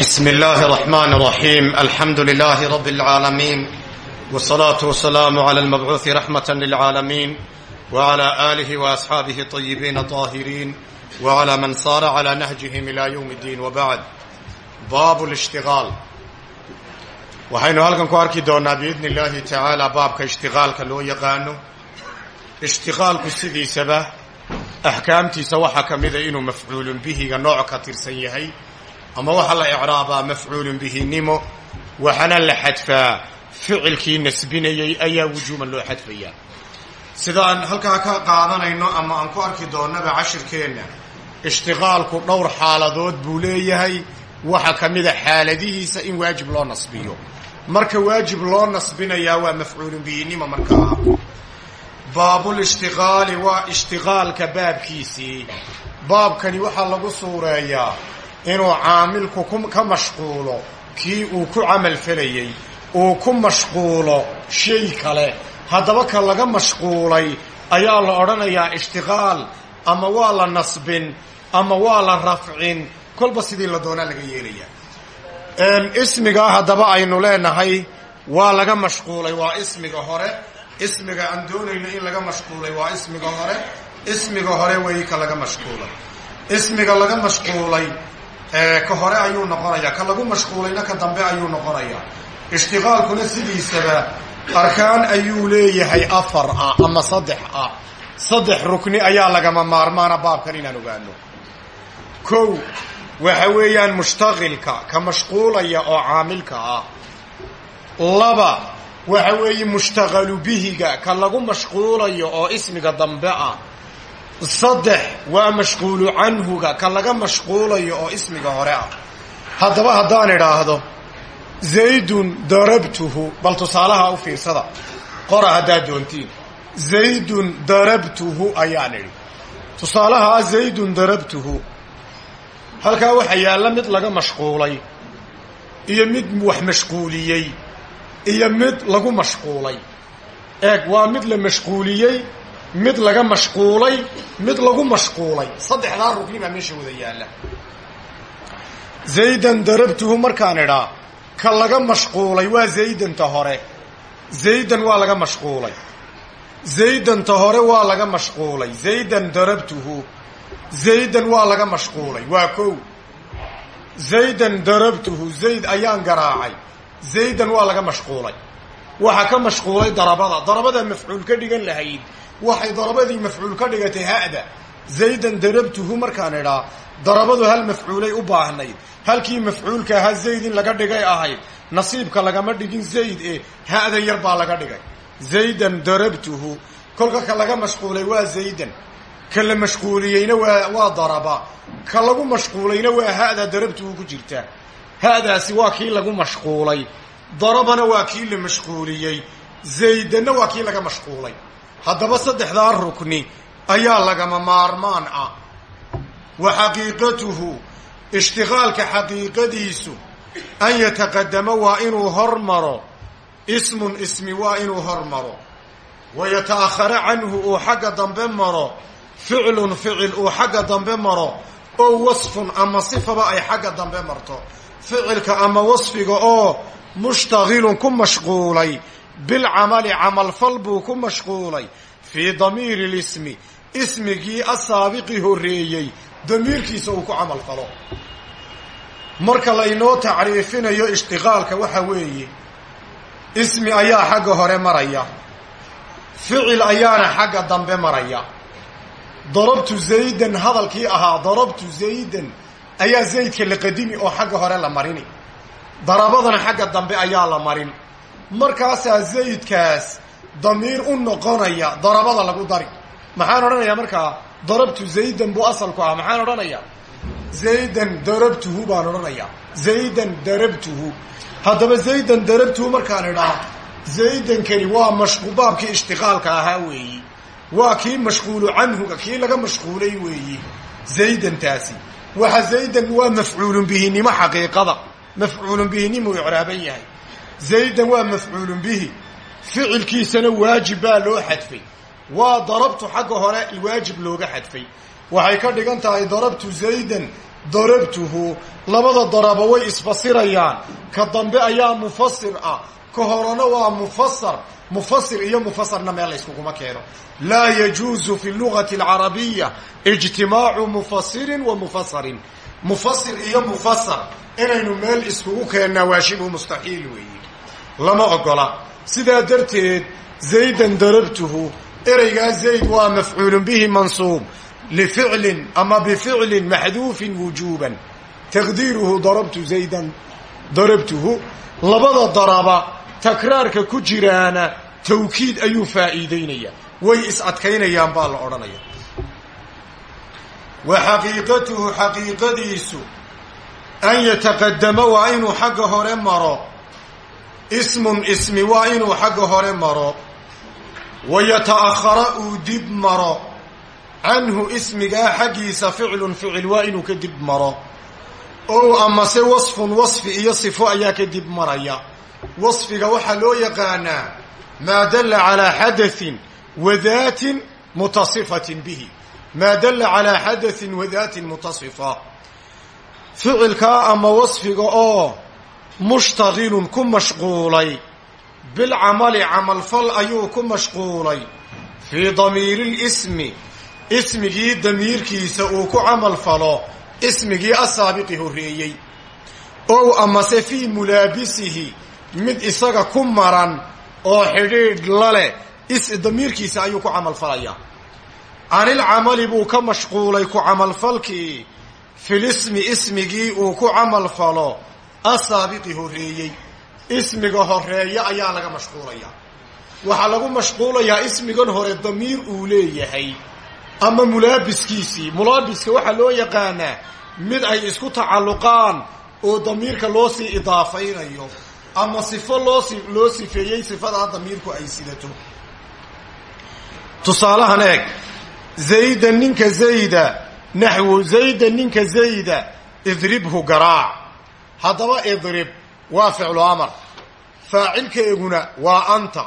بسم الله الرحمن الرحيم الحمد لله رب العالمين والصلاة والسلام على المبعوث رحمة للعالمين وعلى آله وأصحابه الطيبين الطاهرين وعلى من صار على نهجهم إلى يوم الدين وبعد باب الاشتغال waxaynu halkan ku arki doonaa biidni illaahi tacaala baabka ishtiqaalka loo yaqaano ishtiqaalku sidiisaba axkaamtiisa waxaa ka mida inuu mafcuulun bihiga nooc ka tirsan yahay ama waxaa la icraabaa mafcuulun bihinimo waxaana la xadfaa ficilkii nasbinayay ayaa wujuuban loo xadfayaa sida aan halkaa ka qaadanayno ama aan ku arki doonnaba cashirkeenna ishtiqaalku dhowr xaaladood buu leeyahay waxaa ka mida xaaladihiisa in waajib loo nasbiyo marka waajib loo nasbinayaa waa mafcuulun bihinimo markaa baabulishtiqaali waa ishtiqaalka baabkiisii baabkani waxaa lagu suureeyaa inuu caamilku ka mashquulo kii uu ku camal falayey uu ku mashquulo shay kale. Haddaba ka laga mashquulay ayaa la odhanayaa ishtiqaal ama waa la nasbin ama waa la rafcin. Kolba sidii la doonaa laga yeelaya ismigaa haddaba aynu leenahay waa laga mashquulay waa ismiga hore. Ismiga aan doonayno in laga mashquulay waa ismiga hore. Ismiga hore weyi ka laga mashquulay. Ismiga laga mashquulay ka hore ayuu noqonayaa ka lagu mashquulayna ka dambe ayuu noqonayaa. Ishtiqaalkuna sidiisaba arkaan ayuu leeyahay afar ah ama saddex ah saddex rukni ayaa lagama maarmaana baabkan inaan ogaano kow waxa weeyaan mushtaqilka ka mashquulaya oo caamilka ah laba waxa weeye mushtaqalu bihiga ka lagu mashquulayo oo ismiga dambe ah saddex waa mashquulu canhuga ka laga mashquulayo oo ismiga hore ah. Haddaba haddaan idhaahdo zaydun darabtuhu bal tusaalaha u fiirsada qora haddaad doontiin. Zaydun darabtuhu ayaan idhi. Tusaalaha zaydun darabtuhu halkaa waxaa yaalla mid laga mashquulay iyo mid wax mashquuliyey iyo mid lagu mashquulay. Eeg waa mid la mashquuliyey mid laga mashquulay mid lagu mashquulay. Saddexdaa rugni baa meesha wada yaalla. Zaydan darabtuhu markaan idhaa ka laga mashquulay waa zaydanta hore. Zaydan waa laga mashquulay. Zaydanta hore waa laga mashquulay. Zaydan darabtuhu zaydan waa laga mashquulay. Waa kow. Zaydan darabtuhu zayd ayaan garaacay. Zaydan waa laga mashquulay. Waxaa ka mashquulay darabada. Darabada mafcuul ka dhigan lahayd waxay darabadii mafcuul ka dhigatay ha'da. Zaydan darabtuhu markaan idhaa darabadu hal mafcuulay u baahnayd halkii mafcuulka ahaa zayd in laga dhigay ahayd nasiibka lagama dhigin zayd ee ha'da yar baa laga dhigay. Zaydan darabtuhu kolka ka laga mashquulay waa zaydan. Ka la mashquuliyeyna waa waa daraba. Ka lagu mashquulayna waa ha'da darabtuhu ku jirta. Ha'daasi waa kii lagu mashquulay. Darabana waa kii la mashquuliyey. Zaydanna waa kii laga mashquulay haddaba saddexdaa rukni ayaa lagama maarmaan ah. Wa xaqiiqatuhu ishtiqaalka xaqiiqadiisu an yataqadamo waa inuu hormaro. Ismun ismi waa inuu hormaro. Wa yata'ahara canhu uu xagga dambe maro. Ficlun ficil uu xagga dambe maro. Oo wasfun ama sifaba ay xagga dambe marto. Ficilka ama wasfiga oo mushtaqilun ku mashquulay bilcamali camalfal buu ku mashquulay fii damiiri lismi ismigii asaabiqi horreeyey damiirkiisa uu ku camal falo marka laynoo tacriifinayo ishtiqaalka waxa weeye ismi ayaa xagga hore maraya ficil ayaana xagga dambe maraya darabtu zaydan hadalkii ahaa darabtu zaydan ayaa zaydka la qadimi oo xagga hore la marini darabadana xagga dambe ayaa la marin markaasaa zaydkaas damiir u noqonaya darabada lagu dari. Maxaan odhanayaa markaa darabtu zaydan buu asalku ah maxaan odhanayaa? Zaydan darabtuhu baan odhanayaa. Zaydan darabtuhu. Haddaba zaydan darabtuhu markaan idhaa zaydankani waa mashqu baabkii ishtiqaalka ahaa weeyi. Waa kii mashquulu canhuga kii laga mashquulay weeyi zaydantaasi. Waxa zaydan waa mafcuulun bihinimo xaqiiqada. Mafcuulun bihinimuu icraaban yahay zaydan waa mafcuulun bihi ficilkiisana waajib baa loo xadfay waa darabtu xagga hore waajib looga xadfay waxay ka dhigan tahay darabtu zaydan darabtuhu labada daraba way isfasirayaan ka dambe ayaa mufasir ah ka horena waa mufasar mufasir iyo mufasarna meel layskuguma keeno laa yajuusu fi lugati alcarabiya ijtimaacu mufasirin wa mufasarin mufasir iyo mufasar inaynu meel iskugu keennaa waa shibhu mustaxiil lama ogola. Sidaa darteed zaydan darabtuhu ereygaa zayd waa mafcuulun bihi mansuub lificlin ama bificlin maxduufin wujuuban. Taqdiiruhu darabtu zaydan darabtuhu labada daraba takraarka ku jiraana tawkiid ayuu faa'iideynayaa way is adkaynayaan baa la odhanaya. Wa xaqiiqatuhu xaqiiqadiisu an yataqadama waa inuu xagga hore maro ismun ismi waa inuu xagga hore maro. Wa yata'akhara uu dib maro. Canhu ismigaa xaggiisa ficlun ficil waa inuu ka dib maro. Ow amase wasfun wasfi iyo sifo ayaa ka dib maraya. Wasfiga waxaa loo yaqaanaa maa dalla calaa xadain wa daatin mutasifatin bihi. Maa dalla calaa xadain wa daatin mutasifa ficilkaa ama wasfiga oo mushtaqilun ku mashquulay. Bilcamali camalfal ayuu ku mashquulay. Fii damiiri lismi ismigii damiirkiisa uu ku camal falo ismigii asaabiqi horreeyey. Ow amase fii mulaabisihi mid isaga ku maran oo xidhiidh la leh damiirkiisa ayuu ku camalfalayaa canilcamali buu ka mashquulay ku camalfalkii filismi ismigii uu ku camalfalo asaabiqi horreeyey. Ismiga horreeya ayaa laga mashquulayaa waxaa lagu mashquulayaa ismigan hore damiir uu leeyahay. Ama mulaabiskiisii. Mulaabiska waxaa loo yaqaanaa mid ay isku tacalluqaan oo damiirka loo sii idaafaynayo. Ama sifo loo si loo sifeeyey sifadaa damiirku ay sidato. Tusaalahan eeg. Zayda ninka zayda naxwu zayda ninka zayda idribhu garaac haddaba idrib waa ficlu amar. Faacilkeeguna waa anta.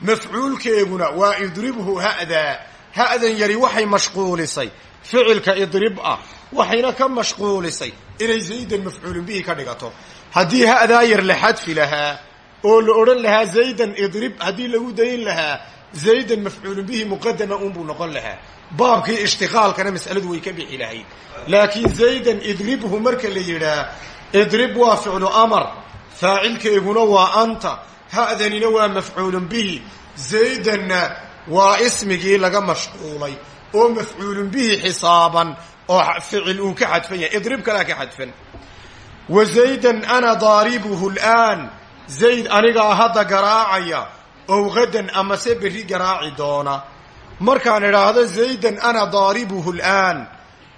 Mafcuulkeeguna waa idribhu ha'daa ha'dan yari waxay mashquulisay. Ficilka idrib ah waxayna ka mashquulisay. Inay zaydan mafcuulin bihi ka dhigato. Haddii ha'daa yar la xadfi lahaa oo la odhan lahaa zaydan idrib haddii lagu dayn lahaa zaydan mafcuulun bihi muqadama unbuu noqon lahaa. Baabkii ishtiqaalkana mas'aladu way ka bixi lahayd. Laakiin zaydan idribhu marka la yidhaa idrib waa ficlu amar faacilkeeguna waa anta ha'danina waa mafcuulun bihi zaydanna waa ismigii laga mashquulay oo mafcuulun bihi xisaaban oo ficil uu ka xadfan yahay idrib kalaa ka xadfan. Wa zaydan ana daaribuhu laan zayd anigaa hadda garaacaya ow gadan amase berri garaaci doona. Markaan idhaahdo zaydan ana daaribuhu laan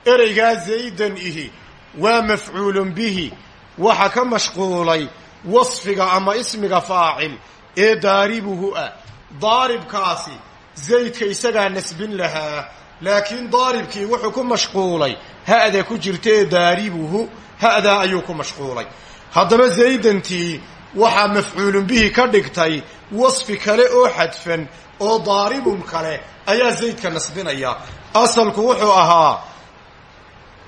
ereygaa zaydan ihi waa mafcuulun bihi waxa ka mashquulay wasfiga ama ismiga faacil ee daaribuhu ah. Daaribkaasi zaydka isagaa nasbin lahaa laakiin daaribkii wuxuu ku mashquulay ha'da ku jirtaee daaribuhu ha'daa ayuu ku mashquulay. Haddaba zaydantii waxaa mafcuulun bihi ka dhigtay wasfi kale oo xadfan oo daaribun kale ayaa zaydka nasbinaya. Asalku wuxuu ahaa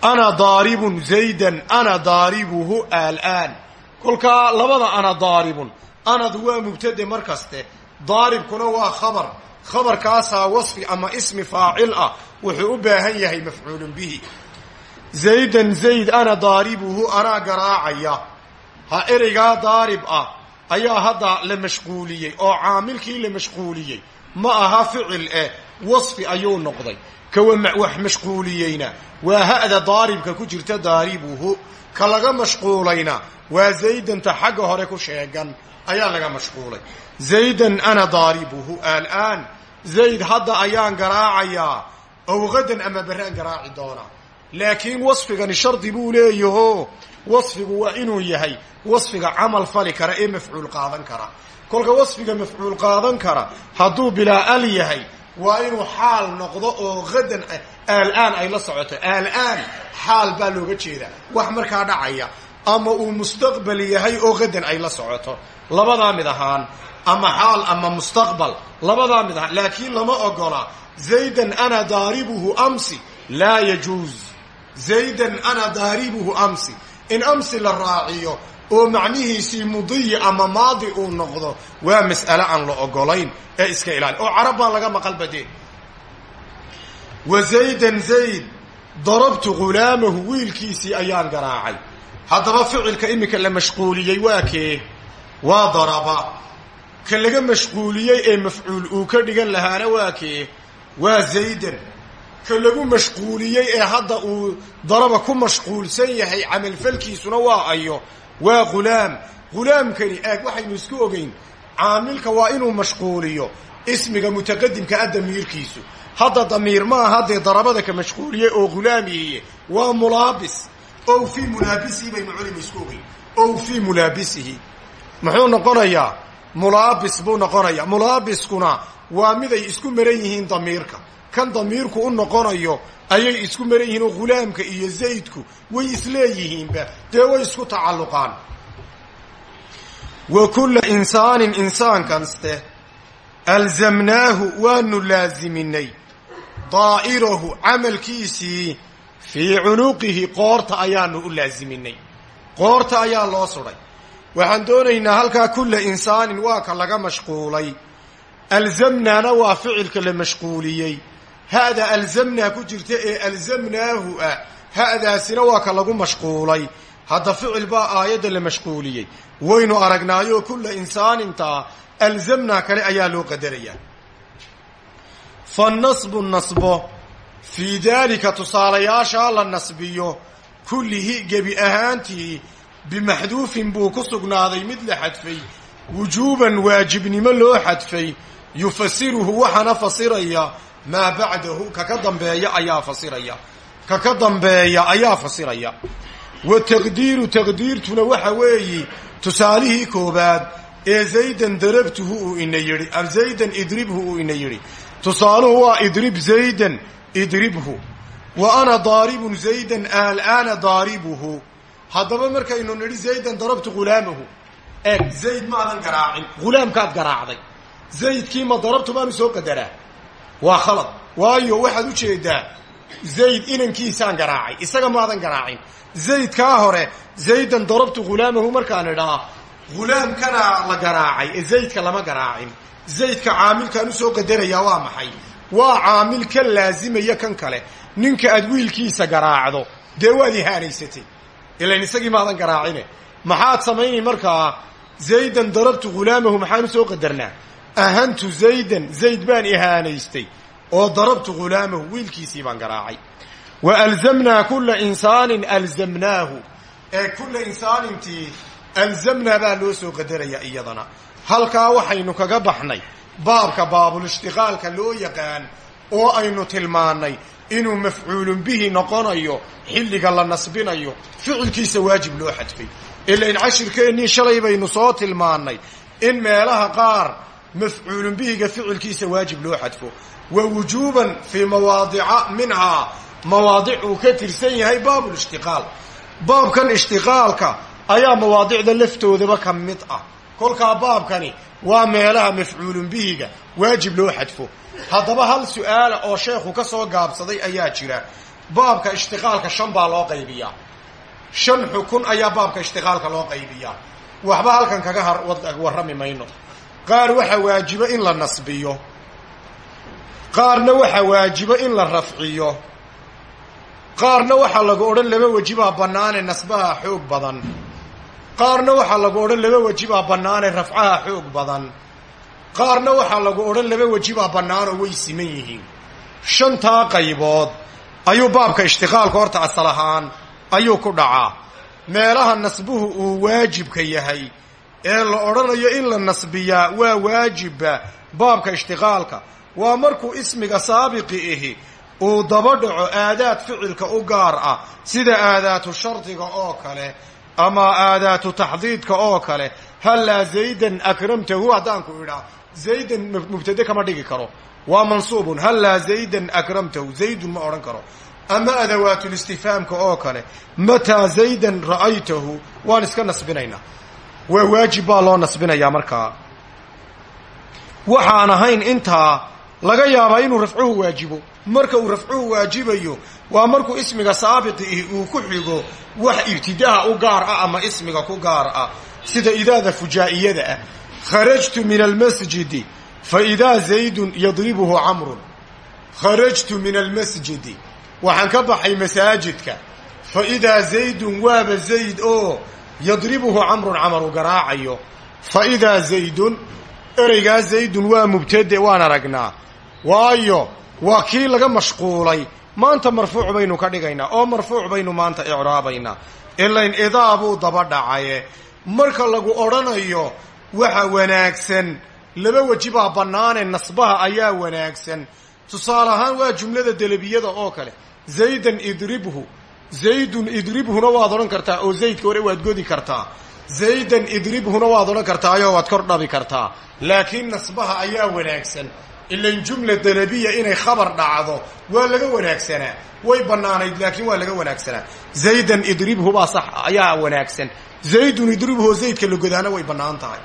ana daaribun zaydan ana daaribuhu alaan. Kolkaa labada ana daaribun. Anadu waa mubtade mar kaste daaribkuna waa khabar. Khabarkaasaa wasfi ama ismi faacil ah. Wuxuu u baahan yahay mafcuulun bihi. Zaydan zayd ana daaribuhu anaa garaacaya. Ha ereygaa daarib ah. Ayaa hadda la mashquuliyey oo caamilkii la mashquuliyey. Ma aha ficil eh. Wasfi ayuu noqday kawa wax mashquuliyeyna. Waa ha'da daaribka ku jirta daaribuhu ka laga mashquulayna. Waa zaydanta xagga hore ku sheegan ayaa laga mashquulay. Zaydan ana daaribuhu alaan zayd hadda ayaan garaacayaa. Ow gadan ama beraan garaaci doonaa laakiin wasfigani shardi buu leeyaho. Wasfigu waa inuu yahay wasfiga camal fali kara ee mafcuul qaadan kara. Kolka wasfiga mafcuul qaadan kara hadduu bilaa al yahay waa inuu xaal noqdo oo gadan aalaan ay la socoto. Aalaan xaal baa looga jeedaa. Wax markaa dhacaya ama uu mustaqbal yahay oo gadan ay la socoto. Labadaa mid ahaan ama xaal ama mustaqbal. Labadaa mid ahaan laakiin lama ogola. Zaydan ana daaribuhu amsi laa yajuuz. Zaydan ana daaribuhu amsi. In amsi la raaciyo oo macnihiisii mudiyi ama maadi uu noqdo waa mas'ale aan la ogolayn ee iska ilaali. Oo carab baan laga maqal badeen wa zaydan zayd darabtu ghulaamahu wiilkiisii ayaan garaacay. Haddaba ficilka iminka la mashquuliyey waa kee? Waa daraba. Ka laga mashquuliyey ee mafcuul uu ka dhigan lahaana waa kee? Waa zaydan. Ka lagu mashquuliyey ee hadda uu daraba ku mashquulsan yahay camalfalkiisuna waa ayo waa ghulaam ghulaamkani eeg waxaynu isku ogeyn caamilka waa inuu mashquuliyo ismiga mutaqadimka a damiirkiisu hadda damiir maaha darabada ka mashquuliyey oo ghulaamihiye waa mulaabis. Ow fii mulaabisihi baynu culima isku ogeyn. Ow fii mulaabisihi. Muxuu noqonayaa mulaabis buu noqonayaa mulaabiskuna waa miday isku maran yihiin damiirka kan damiirku u noqonayo ayay isku maran yihiin oo iyo zaydku way isleeyihiinba dee way isku tacalluqaan. Wa kulla insaanin insaan kaste alzamnaahu waanu laasiminay daa'irahu camalkiisii fii cunuqihi qoorta ayaanu u laasiminay qoorta ayaa loo sudhay waxaan doonaynaa halkaa kulla insaanin waa ka laga mashquulay. Alzamnaana waa ficilka la mashquuliyey ha'da alzamnaa ku jirta ee alzamnaahu ah ha'daasina waa ka lagu mashquulay. Hadda ficil baa aayadda la mashquuliyey. Waynu aragnaayoo kulla insaanintaa alzamnaa kale ayaa loo qadarayaa fanasbu nasbo fii daalika tusaalayaashaa la nasbiyo. Kullihi gebi ahaantii bimaxduufin buu ku sugnaaday mid la xadfay. Wujuuban waajibnimo loo xadfay. Yufasiruhu waxaana fasiraya maa bacdahu kaka dambeeya ayaa fasiraya. Kaka dambeeya ayaa fasiraya. Wa taqdiiru taqdiirtuna waxa weeyi tusaalihii koobaad ee zaydan darabtuhu uu ina yidhi am zaydan idribhu uu ina yidhi. Tusaaluhu waa idrib zaydan idribhu. Wa ana daaribun zaydan alaana daaribuhu haddaba markaynu nidhi zaydan darabtu ghulaamahu eeg zayd maadan garaacin. Ghulaamkaad garaacday. Zaydkii ma darabtu baanu soo qadaraa waa khalad. Waayo waxaad u jeedaa zayd inankiisaan garaacay. Isaga maadan garaacin. Zaydkaa hore zaydan darabtu ghulaamahu markaan idhaa ghulaamkana la garaacay ee zaydka lama garaacin. Zaydka caamilkaan u soo qadarayaa waa maxay? Waa caamil ka laasimaya kan kale. Ninka aad wiilkiisa garaacdo dee waad ihaanaysatay. Ilan isagii maadan garaacine. Maxaad samaynay markaa zaydan darabtu ghulaamahu maxaan u soo qadarnaa ahantu zaydan zayd baan ihaanaystay oo darabtu ghulaamahu wiilkiisii baan garaacay. Wa alzamnaa kulla insaanin alzamnaahu. Ee kulla insaanintii alzamnaa baa loo soo qadarayaa iyadana. Halkaa waxaynu kaga baxnay baabka baabulishtiqaalka loo yaqaan oo aynu tilmaannay inuu mafcuulun bihi noqonayo xilliga la nasbinayo ficilkiisa waajib loo xadfay. Ilain cashirkeennii shalay baynu soo tilmaannay in meelaha qaar mafcuulun bihiga ficilkiisa waajib loo xadfo wa wujuuban fii mawaadica minhaa mawaadic uu ka tirsan yahay baabulishtiqaal baabkan ishtiqaalka ayaa mawaadicda laftoodaba ka mid ah kolkaa baabkani waa meelaha mafcuulun bihiga waajib loo xadfo haddaba hal su'aala oo sheekhu ka soo gaabsaday ayaa jira baabka ishtiqaalka shan baa loo qaybiyaa shan xukun ayaa baabka ishtiqaalka loo qaybiyaa waxba halkan kaga warrami mayno qaar waxaa waajibo in la nasbiyo. Qaarna waxaa waajibo in la rafciyo. Qaarna waxaa lagu odhan laba wejibaa bannaane nasbaha xoog badan. Qaarna waxaa lagu odhan laba wejibaa bannaane rafcaha xoog badan. Qaarna waxaa lagu odhan laba wejibaa bannaanoo way siman yihiin. Shantaa qaybood ayuu baabka ishtiqaalka horta asal ahaan ayuu ku dhacaa. Meelaha nasbuhu uu waajibka yahay ee la odhanayo in la nasbiyaa waa waajibba baabka ishtiqaalka. Waa markuu ismiga saabiqi ahi uu daba dhaco aadaad ficilka u gaar ah sida aadaatu shardiga oo kale ama aadaatu taxdiidka oo kale. Hallaa zaydan akramtahu haddaan ku idhaa zaydan mubtade kama dhigi karo. Waa mansuubun. Hallaa zaydan akramtahu zaydun ma odhan karo. Ama adawaatulistifhaamka oo kale mataa zaydan ra'aytahu waan iska nasbinaynaa waa waajib baa loo nasbinayaa markaa waxaan ahayn intaa laga yaabaa inuu rafcuhu waajibo. Marka uu rafcuhu waajibayo waa markuu ismiga saabiqiihi uu ku xigo wax ibtidaha u gaar ah ama ismiga ku gaar ah. Sida idaada fujaa'iyada ah. Kharajtu min almasjidi fa idaa zaydun yadribuhu camrun. Kharajtu min almasjidi waxaan ka baxay masaajidka. Fa idaa zaydun waaba zayd oo yadribuhu camrun camaru garaacayo fa idaa zaydun ereygaa zaydun waa mubtade waan aragnaa. Waayo waa kii laga mashquulay. Maanta marfuuc baynu ka dhigaynaa oo marfuuc baynu maanta icraabaynaa. Ilayn idaa buu daba dhacaye. Marka lagu odhanayo waxa wanaagsan. Laba weji baa bannaane nasbaha ayaa wanaagsan. Tusaale ahaan waa jumlada delebiyada oo kale. Zaydan idribhu zaydun idribhuna waad odhan kartaa oo zaydka hore waad godi kartaa. Zaydan idribhuna waad odhan kartaayoo waad kor dhabi kartaa. Laakiin nasbaha ayaa wanaagsan. Ilan jumla dalabiya inay khabar dhacdo waa laga wanaagsanaa way bannaanayd laakiin waa laga wanaagsanaa zaydan idribhu baa sax ayaa wanaagsan. Zaydun idribhu oo zaydka la godaana way bannaan tahay.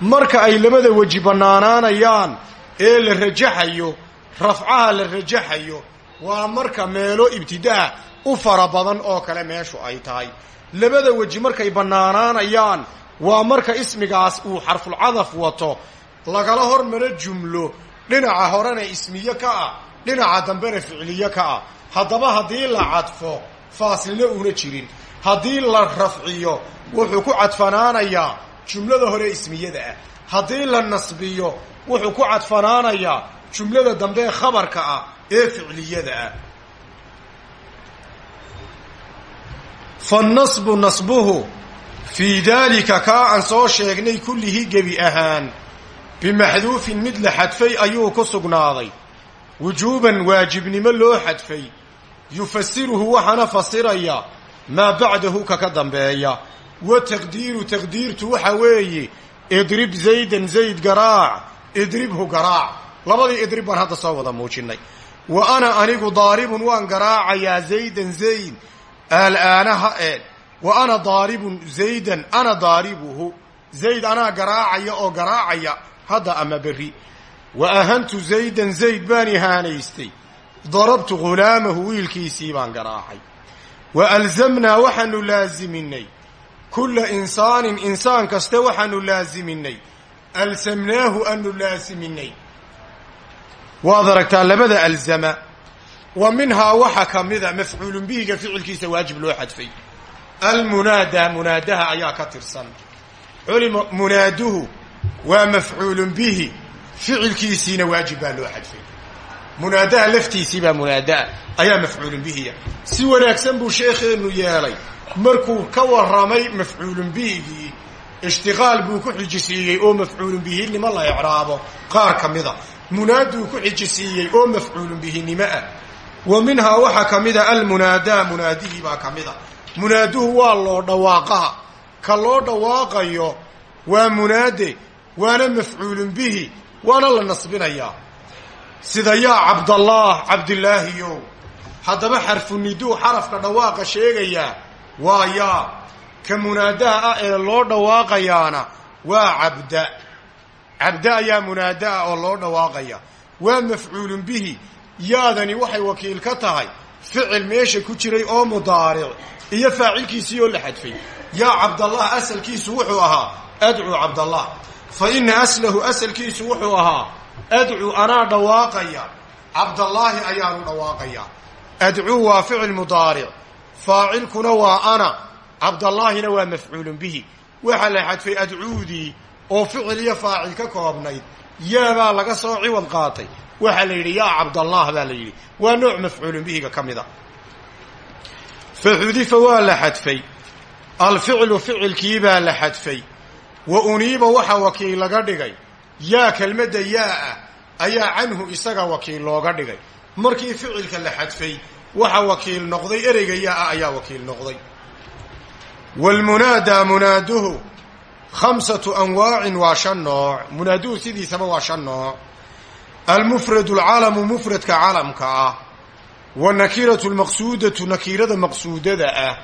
Marka ay labada weji bannaanaanayaan ee la rajaxayo rafcaha la rajaxayo waa marka meelo ibtidaa u fara badan oo kale meeshu ay tahay. Labada weji markay bannaanaanayaan waa marka ismigaas uu xarfulcadaf wato. Lagala hormaro jumlo dhinaca horena ismiye ka ah dhinaca dambena ficliye ka ah. Haddaba haddii la cadfo faasilna uuna jirin. Haddii la rafciyo wuxuu ku cadfanaanayaa jumlada hore ismiyada ah. Haddii la nasbiyo wuxuu ku cadfanaanayaa jumlada dambe khabarka ah ee ficliyada ah fannasbu nasbuhu fii daalika kaa aan soo sheegnay kullihii gebi ahaan bimaxduufin mid la xadfay ayuu ku sugnaaday wujuuban waajibnimo loo xadfay yufasiruhu waxaana fasiraya maa bacdahu ka ka dambeeya wa taqdiiru taqdiirtu waxa weeye idrib zaydan zayd garaac idribhu garaac labadii idrib baan hadda soo wada muujinnay wa ana anigu daaribun waan garaacayaa zaydan zayd aalaana ha eed wa ana daaribun zaydan ana daaribuhu zayd anaa garaacaya oo garaacaya hadda ama berri. Wa ahantu zaydan zayd baan ihaanaystay darabtu ghulaamahu wiilkiisii baan garaacay. Wa alzamnaa waxaanu laasiminay. Kulla insaanin insaan kaste waxaanu laasiminay. Alsamnaahu aanu laasiminay. Waad aragtaa labada alzama wa minhaa waxa ka mida mafcuulun bihiga ficilkiisa waajib loo xadfay. Almunaadaa munaadaha ayaa ka tirsan. Culima munaaduhu waa mafcuulun bihi ficilkiisiina waajib baa loo xadfay. Munaadaha laftiisii baa munaadaa ayaa mafcuulun bihiya si wanaagsan buu sheekheennu yeelay. Markuu ka warramay mafcuulun bihigii ishtiqaal buu ku xijisiiyey oo mafcuulun bihinimo la ecraabo qaar ka mida. Munaaduu ku xijisiiyey oo mafcuulun bihinimo ah wa minhaa waxaa ka mida almunaadaa munaadihii baa ka mida. Munaaduhu waa loo dhawaaqaha ka loo dhawaaqayo waa munaade waana mafcuulun bihi waana la nasbinayaa sida yaa cabdallaah cabdilaahiyow haddaba xarfuniduu xarafka dhawaaqa sheegayaa waa yaa. Ka munaadaha ah ee loo dhawaaqayaana waa cabda. Cabda ayaa munaada ah oo loo dhawaaqaya. Waa mafcuulun bihi yaadani waxay wakiil ka tahay ficil meesha ku jiray oo mudaaric iyo faacilkiisii oo la xadfay. Yaa cabdallah asalkiisu wuxuu ahaa adcuu cabdallah. Fa ina aslahu asalkiisu wuxuu ahaa adcuu anaa dhawaaqaya. Cabdallaahi ayaanu dhawaaqaya. Adcuu waa ficil mudaaric faacilkuna waa ana cabdallaahina waa mafcuulun bihi. Waxaa la xadfay adcuudii oo ficil iyo faacil ka koobnayd. Yaabaa laga soo ciwad qaatay waxaa la yidhi yaa cabdallah baa la yidhi. Waa nooc mafcuulun bihiga ka a. Fa xudifa waa la xadfay. Alficlu ficilkii baa la xadfay. Wa uniiba waxa wakiil laga dhigay. Yaa kelmadda yaa ah ayaa canhu isaga wakiil looga dhigay. Markii ficilka la xadfay waxa wakiil noqday ereyga yaa ah ayaa wakiil noqday. Waalmunaadaa munaaduhu khamsatu anwaacin waa shan nooc. Munaaduhu sidiisaba waa shan nooc almufradu alcalamu mufradka calamka ah wanakiratu lmaqsuudatu nakirada maqsuudada ah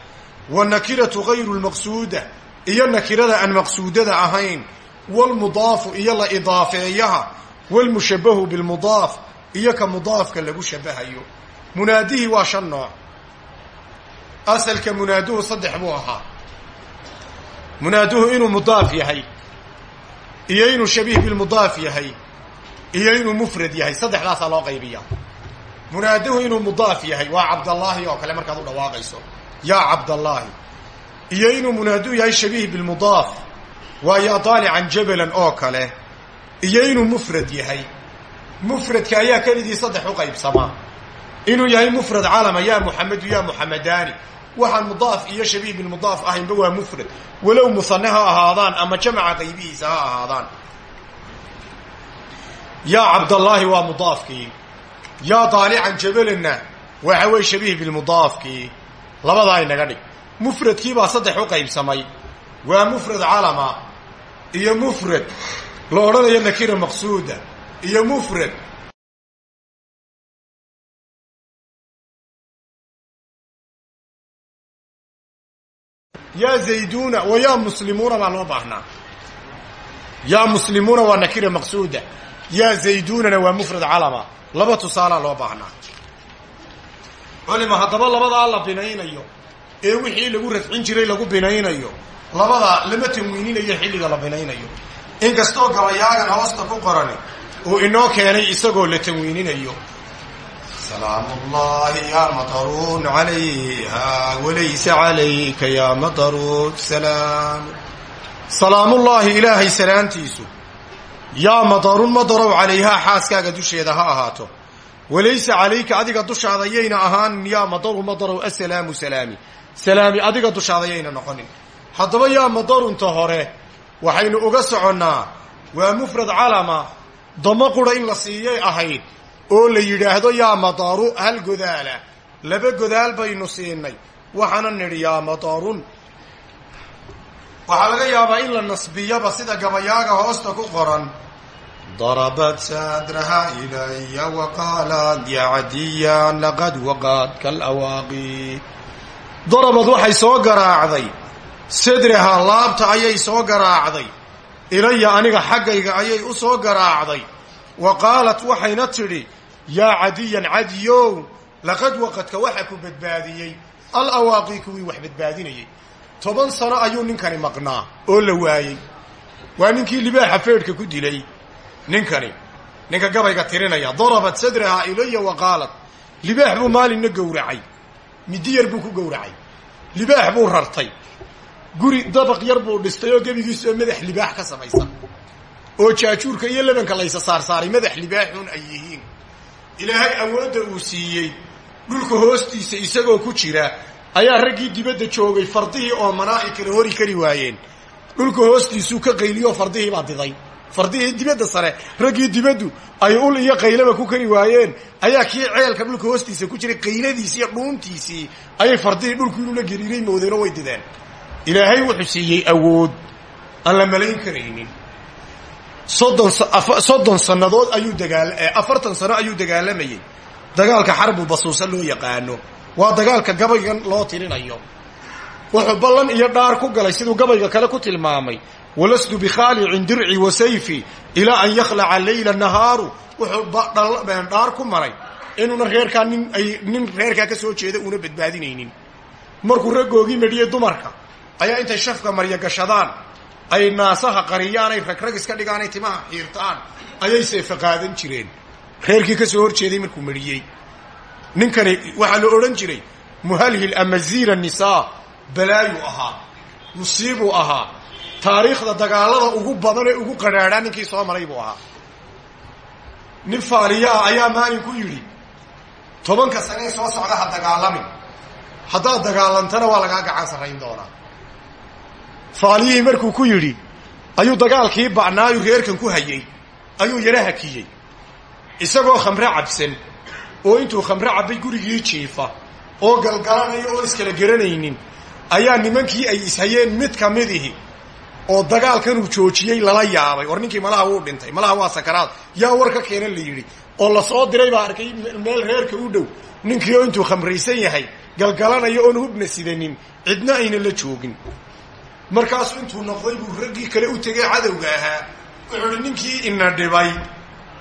wanakiratu gayru lmaqsuuda iyo nakirada aan maqsuudada ahayn waalmudaafu iyo la idaafeeyaha waalmushabahu bilmudaaf iyo ka mudaafka lagu shabahayo munaadihii waa shan nooc asalka munaaduhu saddex buu ahaa munaaduhu inuu mudaaf yahay iyo inuu shabiih bilmudaaf yahay iyo inuu mufrad yahay. Saddexdaasaa loo qaybiya munaaduhu inuu mudaaf yahay. Waa cabdallaahi oo kale markaad u dhawaaqayso. Yaa cabdallaahi. Iyo inuu munaaduhu yahay shabiih bilmudaaf. Waa yaa daalican jabalan oo kale. Iyo inuu mufrad yahay. Mufradka ayaa kelidii saddex u qaybsamaa inuu yahay mufrad calama yaa muxamedu yaa muxamadaani waxaan mudaaf iyo shabiih bilmudaaf ahaynba waa mufrad. Walow musane ha ahaadaan ama jamaca qaybihiisa ha ahaadaan yaa cabdallaahi waa mudaafkii yaa daalican jabalanna waxa weye shabiih bilmudaafkii labadaa inaga dhig mufradkiibaa saddex u qaybsamay waa mufrad calama iyo mufrad la odhanayo nakira maqsuuda iyo mufrad yaa zayduuna wa yaa muslimuuna baa loo baahnaa yaa muslimuuna waa nakira maqsuuda yaa zayduunana waa mufrad calama laba tusaalaa loo baahnaa culima haddaba labadaa la binaynayo ee wixii lagu rafcin jiray lagu binaynayo labadaa lama tanwiininayo xilliga la binaynayo inkastoo gabayaagan hoosta ku qorani uu inoo keenay isagoo la tanwiininayo salaam ullahi ya matarun calayha walaysa calayka ya matarun salaam salaamullaahi ilaahay salaamtiisu yaa madarun madarow calayhaa xaaskaaga dusheeda ha ahaato. Walaysa calayka adiga dushaada yayna ahaanin yaa madaru madarow assalaamu salaami. Salaami adiga dushaada yayna noqonin. Haddaba yaa madarunta hore waxaynu uga soconnaa waa mufrad calama damo qura in la siiyay ahayd oo la yidhaahdo yaa madaru hal godaala. Laba godaal baynu siinay. Waxaana nidhi yaa madarun waxaa laga yaabaa in la nasbiyaba sida gabayaaga hoosta ku qoran darabat sadraha ilaya waqaalat ya cadiyan laqad waqaad kalawaaqi darabad waxay soo garaacday sadraha laabta ayay soo garaacday ilaya aniga xaggayga ayay u soo garaacday wa qaalat waxayna tidhi yaa cadiyan cadiyow laqad waqadka waxa ku badbaadiyey alawaaqi kuwii wax badbaadinayay toban sano ayuu ninkani maqnaa oo la waayey waa ninkii libaaxa feedhka ku dilay ninkani ninka gabayga tirinaya darabat sadraha ilaya wa qaalat. Libaax buu maalinna gowracay. Midiyar buu ku gowracay. Libaax buu rartay. Guri dabaq yar buu dhistay oo gebigiisu oo madax libaax ka samaysan. Oo jaajuurka iyo lebanka laysa saarsaaray madax libaaxun ay yihiin. Ilaahay awoodda uu siiyey. Dhulka hoostiisa isagoo ku jira ayaa raggii dibadda joogay fardihii oo manaa'i kala hori kari waayeen. Dhulka hoostiisuu ka qayliyoo fardihii baa diday fardihii dibadda sare raggii dibaddu ay ul iyo qaylaba ku kari waayeen. Ayaa kii ceelka dhulka hoostiisa ku jiray qayladiisii iyo dhuuntiisii ayay fardihii dhulku inuu la geliinay moodeenoo way dideen. Ilaahay wuxuu siiyey awood aan la malayn karaynin. Soddon sannadood ayuu dagaal afartan sano ayuu dagaalamayey dagaalka xarbu basuusa loo yaqaano. Waa dagaalka gabaygan loo tirinayo. Wuxuu ballan iyo dhaar ku galay siduu gabayga kale ku tilmaamay walastu bikhaalicin dirci wa sayfi ilaa an yakhlaca leyla nahaaru wuxuu dhaar ku maray inuuna reerkaa nin ay nin reerkaa ka soo jeeda uuna badbaadinaynin markuu raggoogii medhiyey dumarka ayaa intay shafka marya gashadaan ay naasaha qariyaan ay ragrag iska dhigaan ay timaha xiirtaan ayay seefa qaadan jireen reerkii ka soo hor jeeday markuu medhiyey ninkani waxaa la odhan jiray muhalhil ama ziira nisaa balaayuu ahaa musiibuu ahaa taariikhda dagaalada ugu badan ee ugu qadhaadhaa ninkii soo maray buu ahaa. Nin faaliyaa ayaa maalin ku yidhi tobanka sanee soo socda ha dagaalamin. Haddaad dagaalantana waa lagaa gacan sarrayn doonaa. Faaliyihii markuu ku yidhi ayuu dagaalkii bacnaayu reerkan ku hayey ayuu yara hakiyey isagoo khamre cabsan oo intuu khamre cabbay gurigii jiifa oo galgalanaya oo iskala garanaynin ayaa nimankii ay ishayeen mid ka midihi oo dagaalkanuu joojiyey lala yaabay. War ninkii malaha wuu dhintay. Malaha waa sakaraad yaa war ka keenan la yidhi. Oo la soo diray baa arkay meel reerka u dhow. Ninkii oo intuu khamraysan yahay galgalanaya oon hubna sidanin. Cidna ayna la joogin. Markaasuu intuu noqday buu raggii kale u tegay cadowga ahaa. Wuxuu uhi ninkii ina dhibay.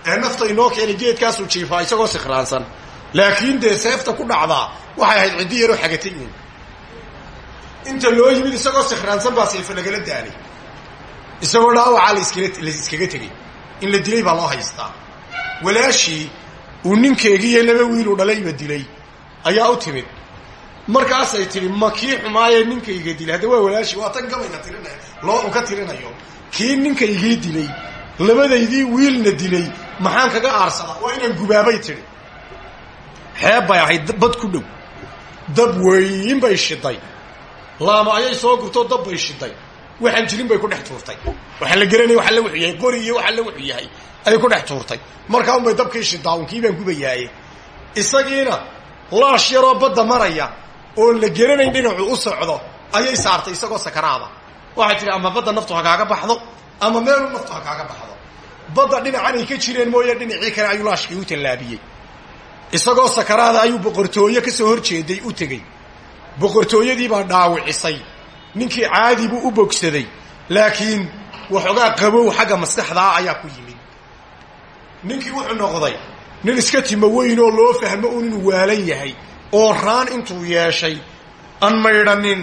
Ee nafta inoo keenay geedkaasuu jiifaa isagoo sikhraansan laakiin dee seefta ku dhacdaa waxay ahayd ciddi yaroo xagatay inta loo yimid isagoo sikhraansan baa seefo lagala daalay isagoo dhaawacaa laskala iskaga tegey in la dilay baa loo haystaa. Walaashii uu ninkeegiiyo laba wiiluu dhalayba dilay. Ayaa u timid. Markaasay tidhi ma kii xumaayee ninkayga dilay? Hadda waa walaashii waa tan gabayga tirin loo unka tirinayo. Kii ninkaygii dilay? Labadaydii wiilna dilay. Maxaan kaga aarsadaa? Waa inaan gubaabay tidhi. Xeeb bay ahayd bad ku dhow. Dab weyn bay shiday. Laama ayay soo gurtoo dab bay shiday waxaan jirin bay ku dhex tuurtay. Waxaan la garanaya waxaa la wuxuu yahay. Qori iyo waxaa la wuxuu yahay. Ayay ku dhex tuurtay. Markaa unbay dabkii shidaa unkii baan gubayaaye isagiina laash yaroo badda maraya oon la geranayn dhinacu u socdo ayay saartay isagoo sakaraada waxay tidhi ama badda naftu ha kaaga baxdo ama meelu naftu ha kaaga baxdo. Badda dhinacanay ka jireen mooye dhinacii kale ayuu laashkii u tallaabiyey. Isagoo sakaraada ayuu boqortooye ka soo hor jeeday u tegey. Boqortooyadiibaa dhaawicisay ninkii caadi buu u bogsaday laakiin waxoogaa qabow xagga maskaxdaa ayaa ku yimid. Ninkii wuxuu noqday nin iska timo weyn oo loo fahmo un inuu waalan yahay oo raan intuu yeeshay aan maydhanin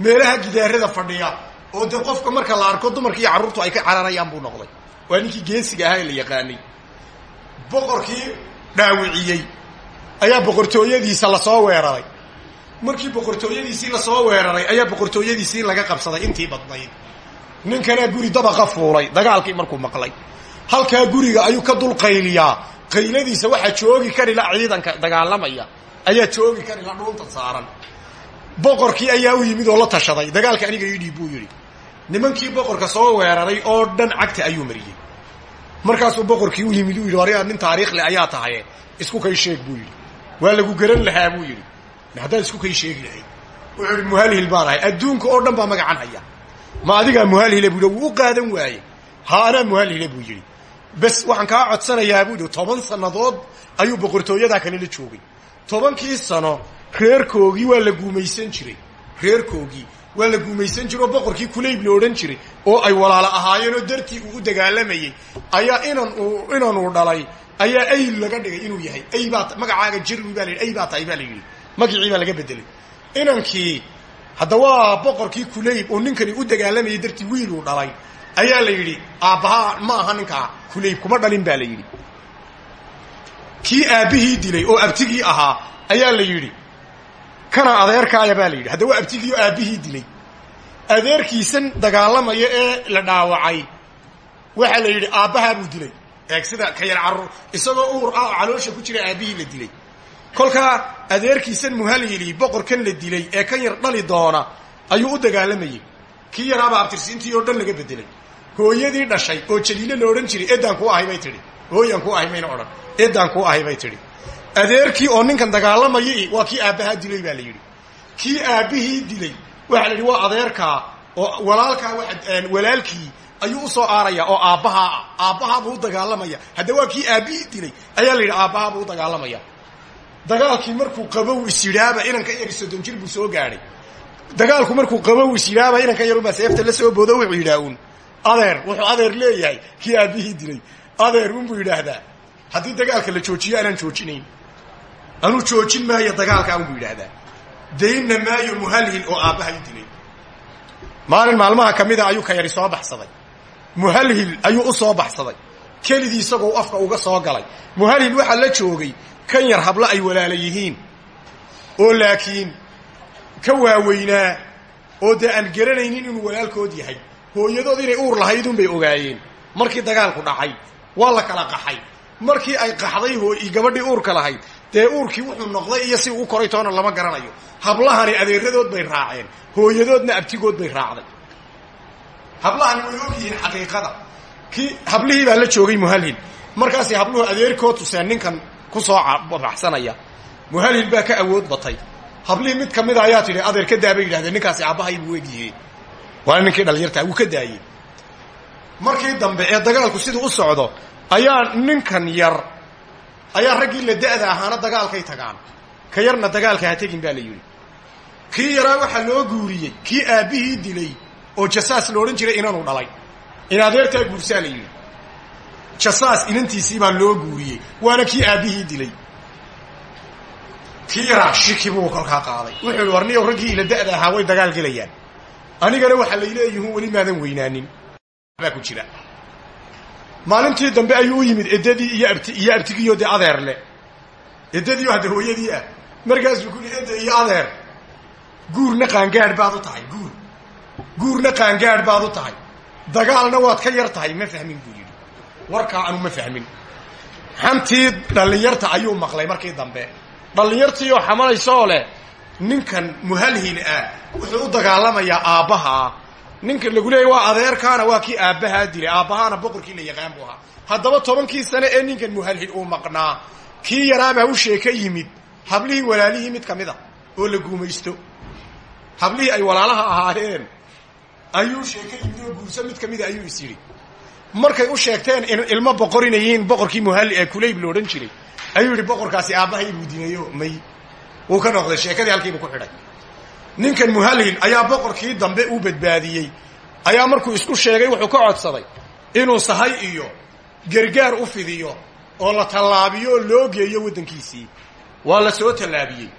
meelaha gidaarada fadhiya oo dee qofka marka la arko dumarka iyo carruurtu ay ka cararayaan buu noqday. Waa ninkii geesiga ahaa ee la yaqaanay. Boqorkii dhaawiciyey ayaa boqortooyadiisa la soo weeraray markii boqortooyadiisii la soo weeraray ayaa boqortooyadiisii laga qabsaday intii badnayd. Ninkanaa guri dabaqa fuulay dagaalkii markuu maqlay. Halkaa guriga ayuu ka dul qayliyaa qayladiisa waxaa joogi karila ciidanka dagaalamaya ayaa joogi karila dhuunta saaran. Boqorkii ayaa u yimid oo la tashaday dagaalka aniga ii buu yidhi. Nimankii boqorka soo weeraray oo dhan cagta ayuu mariyey. Markaasuu boqorkii u yimid uu yidhi nin taariikhle ayaa tahaye isku kay sheeg buu yidhi. Waa lagu garan lahaa buu yidhi haddaad isku kay sheegi lahayd wuxuu yidhi muhalhil baan ahay. Adduunka oo dhan baa magacan haya. Ma adigaa muhalhile buu wuu u qaadan waaye ha anaa muhalhile buu yidhi. Bes waxaan kaa codsanayaa buu yidhi. Toban sannadood ayuu boqortooyadaa kalela joogay. Tobankii sano reerkoogii waa la guumaysan jiray. Reerkoogii waa la guumaysan jiray oo boqorkii kulayb la odhan jiray oo ay walaalo ahaayeenoo dartii uu u dagaalamayey. Ayaa inan uu dhalay ayaa ay laga dhigay inuu yahay. Ay baa magacaaga jirwi baa la ay baa tahay baa la magacii baa laga bedelay. Inankii hadda waa boqorkii kulayb oo ninkani u dagaalamayay dartii wiiluu dhalay ayaa la yidhi aabbahaa ma aha ninkaa kulayb kuma dhalin baa la yidhi. Kii aabbihii dilay oo abtigii ahaa ayaa la yidhi kana adeerkaaya baa la yidhi. Hadda waa abtigii oo aabbihii dilay. Adeerkiisan dagaalamaya ee la dhaawacay waxaa la yidhi aabbahaa buu dilay. Eeg sida ka yar carruur isagoo uur ah oo caloosha ku jira aabbihii la dilay kolkaa adeerkiisan muhalhili boqorkan la dilay ee kan yar dhali doona ayuu u dagaalamayey kii yaraabaa abtirsiintii oo dhan laga bedelay. Hooyadii dhashay oo jaliile la odhan jiray eddaan kuu ahay bay tidhi. Hooyaan kuu ahay mayna odhan eddaan kuu ahay bay tidhi. Adeerkii oo ninkan dagaalamayai waa kii aabbahaa dilay baa la yidhi. Kii aabbihii dilay waxaa la yidhi waa adeerkaa oo walaalkaa walaalkii ayuu u soo aaraya oo aabbahaa ah. Aabbahaabuu dagaalamaya. Hadda waa kii aabbihii dilay ayaa la yidhi aabbahaabuu u dagaalamaya dagaalkii markuu qabow isyidhaaba inanka yar soddon jir buu soo gaadhay dagaalku markuu qabow isyidhaaba inanka yarubaa seefta la soo boodo wuxuu yidhaha uun adeer wuxuu adeer leeyahay kii aabbihii dilay. Adeer unbuu yidhaahdaa haddii dagaalka la joojiyo anaan joojinayn. Anuu joojin maayo dagaalka unbuu yidhaahdaa. Daynna maayo muhalhil oo aabbahay dilay. Maalin maalmaha ka mida ayuu ka yari soo baxsaday. Muhalhil ayuu u soo baxsaday. Kelidii isagoo afka uga soo galay. Muhalhil waxaa la joogay kan yar hablo ay walaala yihiin oo laakiin ka waaweynaa oo dee aan garanaynin inuu walaalkood yahay. Hooyadood inay uur lahaydun bay ogaayeen. Markii dagaalku dhacay waa la kala qaxay. Markii ay qaxday hoo gabadhii uurka lahayd dee uurkii wuxuu noqday iyo si uu koray toona lama garanayo. Hablahani adeeradood bay raaceen. Hooyadoodna abtigood bay raacday. Hablahani way og yihiin xaqiiqada. Kii hablihii baa la joogay muhalhil markaasay habluhu adeerkood tuseen ninkan ku soo baxsanaya muhalhil baa ka awood batay. Hablihii mid kamida ayaa tidhi adeer ka daa bay yidhahdeen ninkaasi aabbahay buu egyihe waana ninkii dhalinyartaa wuu ka daayey. Markii dambe ee dagaalku siduu u socdo ayaa ninkan yar ayaa raggii la da'da ahaana dagaalkay tagaan. Ka yarna dagaalka ha tegin baa la yidhi. Kii yaraa waxaa loo guuriyey kii aabbihii dilay oo jasaas la jiray inanuu dhalay. In adeertaa guursaa la jasaas inantiisii baa loo guuriyey. Waana kii aabbihii dilay. Kii yaraa shiki buu kolkaa qaaday. Wuxuu ihi war niyow raggii ila da'da ahaa way dagaal gelayaan. Anigana waxaa lay leeyihiin weli maadan weynaanin. Baa ku jira. Maalintii dambe ayuu u yimid eddadii iyo abti iyo abtigiyo dee adeerle eddadiiyo hadda hooyadii ah. Markaasuu ku yihi edda iyo adeer guurna qaangaadh baad u tahay guur. Guurna qaangaadh baad u tahay. Dagaalna waad ka yar tahay ma fahmin buu yidhi warkaa anu ma fahmin. Xantii dhallinyarta ayuu maqlay markii dambe. Dhallinyartiioo xamalaysoo leh ninkan muhalhil ah wuxuu u dagaalamayaa aabbahaa ninka lagu leeyay waa adeerkaana waa kii aabbahaa dilay. Aabbahaana boqorkii la yaqaan buu ahaa. Haddaba tobankii sane ee ninkan muhalhil uu maqnaa kii yaraabaa u sheeka yimid. Hablihii walaalihii mid ka mid a oo la guumaysto. Hablihii ay walaalaha ahaayeen ayuu sheeka yimid oo guurso mid ka mida ayuu is yidhi markay u sheegteen in ilmo boqorinayiin boqorkii muhalli ee kulayb lo odhan jiray. Ayuu yidhi boqorkaasi aabbahay buu dilayo may. Wuu ka noqday sheekadii halkiibuu ku xidhay. Ninkan muhalhil ayaa boqorkii dambe u badbaadiyey. Ayaa markuu isku sheegay wuxuu ka codsaday inuu sahay iyo gargaar u fidiyo oo la tallaabiyo oo loo geeyo waddankiisii. Waa la soo tallaabiyey.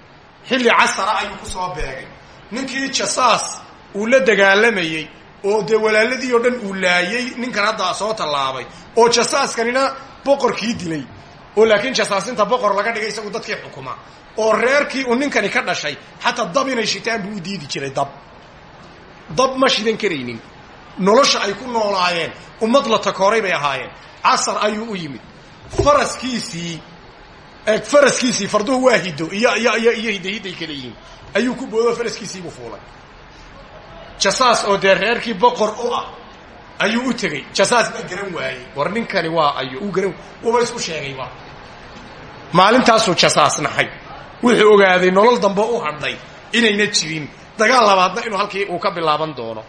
Xilli casara ayuu ku soo beegay. Ninkii jasaas uu la dagaalamayey oo dee walaaladii oo dhan uu laayey ninkan hadda soo tallaabay oo jasaaskanina boqorkii dilay oo laakiin jasaasinta boqor laga dhigay isagu dadkii xukuma oo reerkii uu ninkani ka dhashay xataa dab inay shitaan buu u diidi jiray dab. Dab ma shidan karaynin. Nolosha ay ku noolaayeen ummad la takooray bay ahaayeen. Casar ayuu u yimid. Faraskiisii faraskiisii farduhu waa hiddo iyo iyo iyo iyo hidda hidday kale yihiin ayuu ku boodo faraskiisiibuu fuulay jasaas oo dee reerkii boqor u ah ayuu u tegey. Jasaas baa garan waayey. War ninkani waa ayo uu garan uba isku sheegayba maalintaasuu jasaas naxay wuxuu ogaaday nolol dambe u hadhay inayna jirin. Dagaal labaadna inuu halkii uu ka bilaaban doono.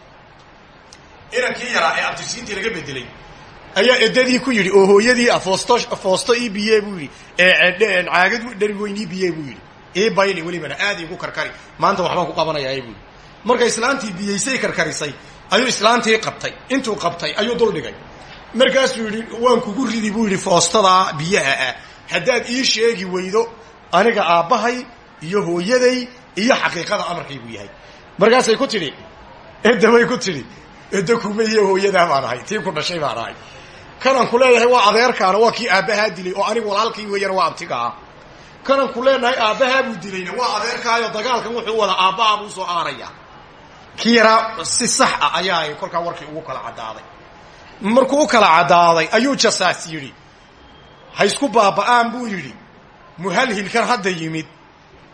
Inankii yaraa ee abtirsiintii laga bedelay ayaa eddadii ku yidhi oo hooyadii ah foosto ii biye buu yidhi. Caagad dherigoyn ii biye buu yidhi. Ii bayli welibana aad iigu karkari. Maanta waxbaan ku qabanayaa buu marka islaantii biyaysay karkarisay. Ayuu islaantii qabtay. Intuu qabtay ayuu duldhigay markaasuu yidhi waan kugu ridi buu yidhi foostadaa biyaha ah. Haddaad ii sheegi weydo aniga aabbahay iyo hooyaday iyo xaqiiqada amarkay buu yahay. Markaasay ku tidhi eddabay ku tidhi edda kuma iyo hooyadaa baan ahay tii ku dhashay baan ahay. Kanan ku leeyahay waa adeerkaana waa kii aabbahaa dilay oo aniga walaalkii weeyana waa abtigaa kanan ku leenahay aabbahaa buu dilayna waa adeerkaayo dagaalkan wuxuu wadaa aabbahaa buu soo aaraya kii yaraa si sax ah ayaa kolkaa warkii ugu kala caddaaday. Markuu u kala caddaaday ayuu jasaas yidhi ha isku baaba'aan buu yidhi. Muhalhilkan hadda yimid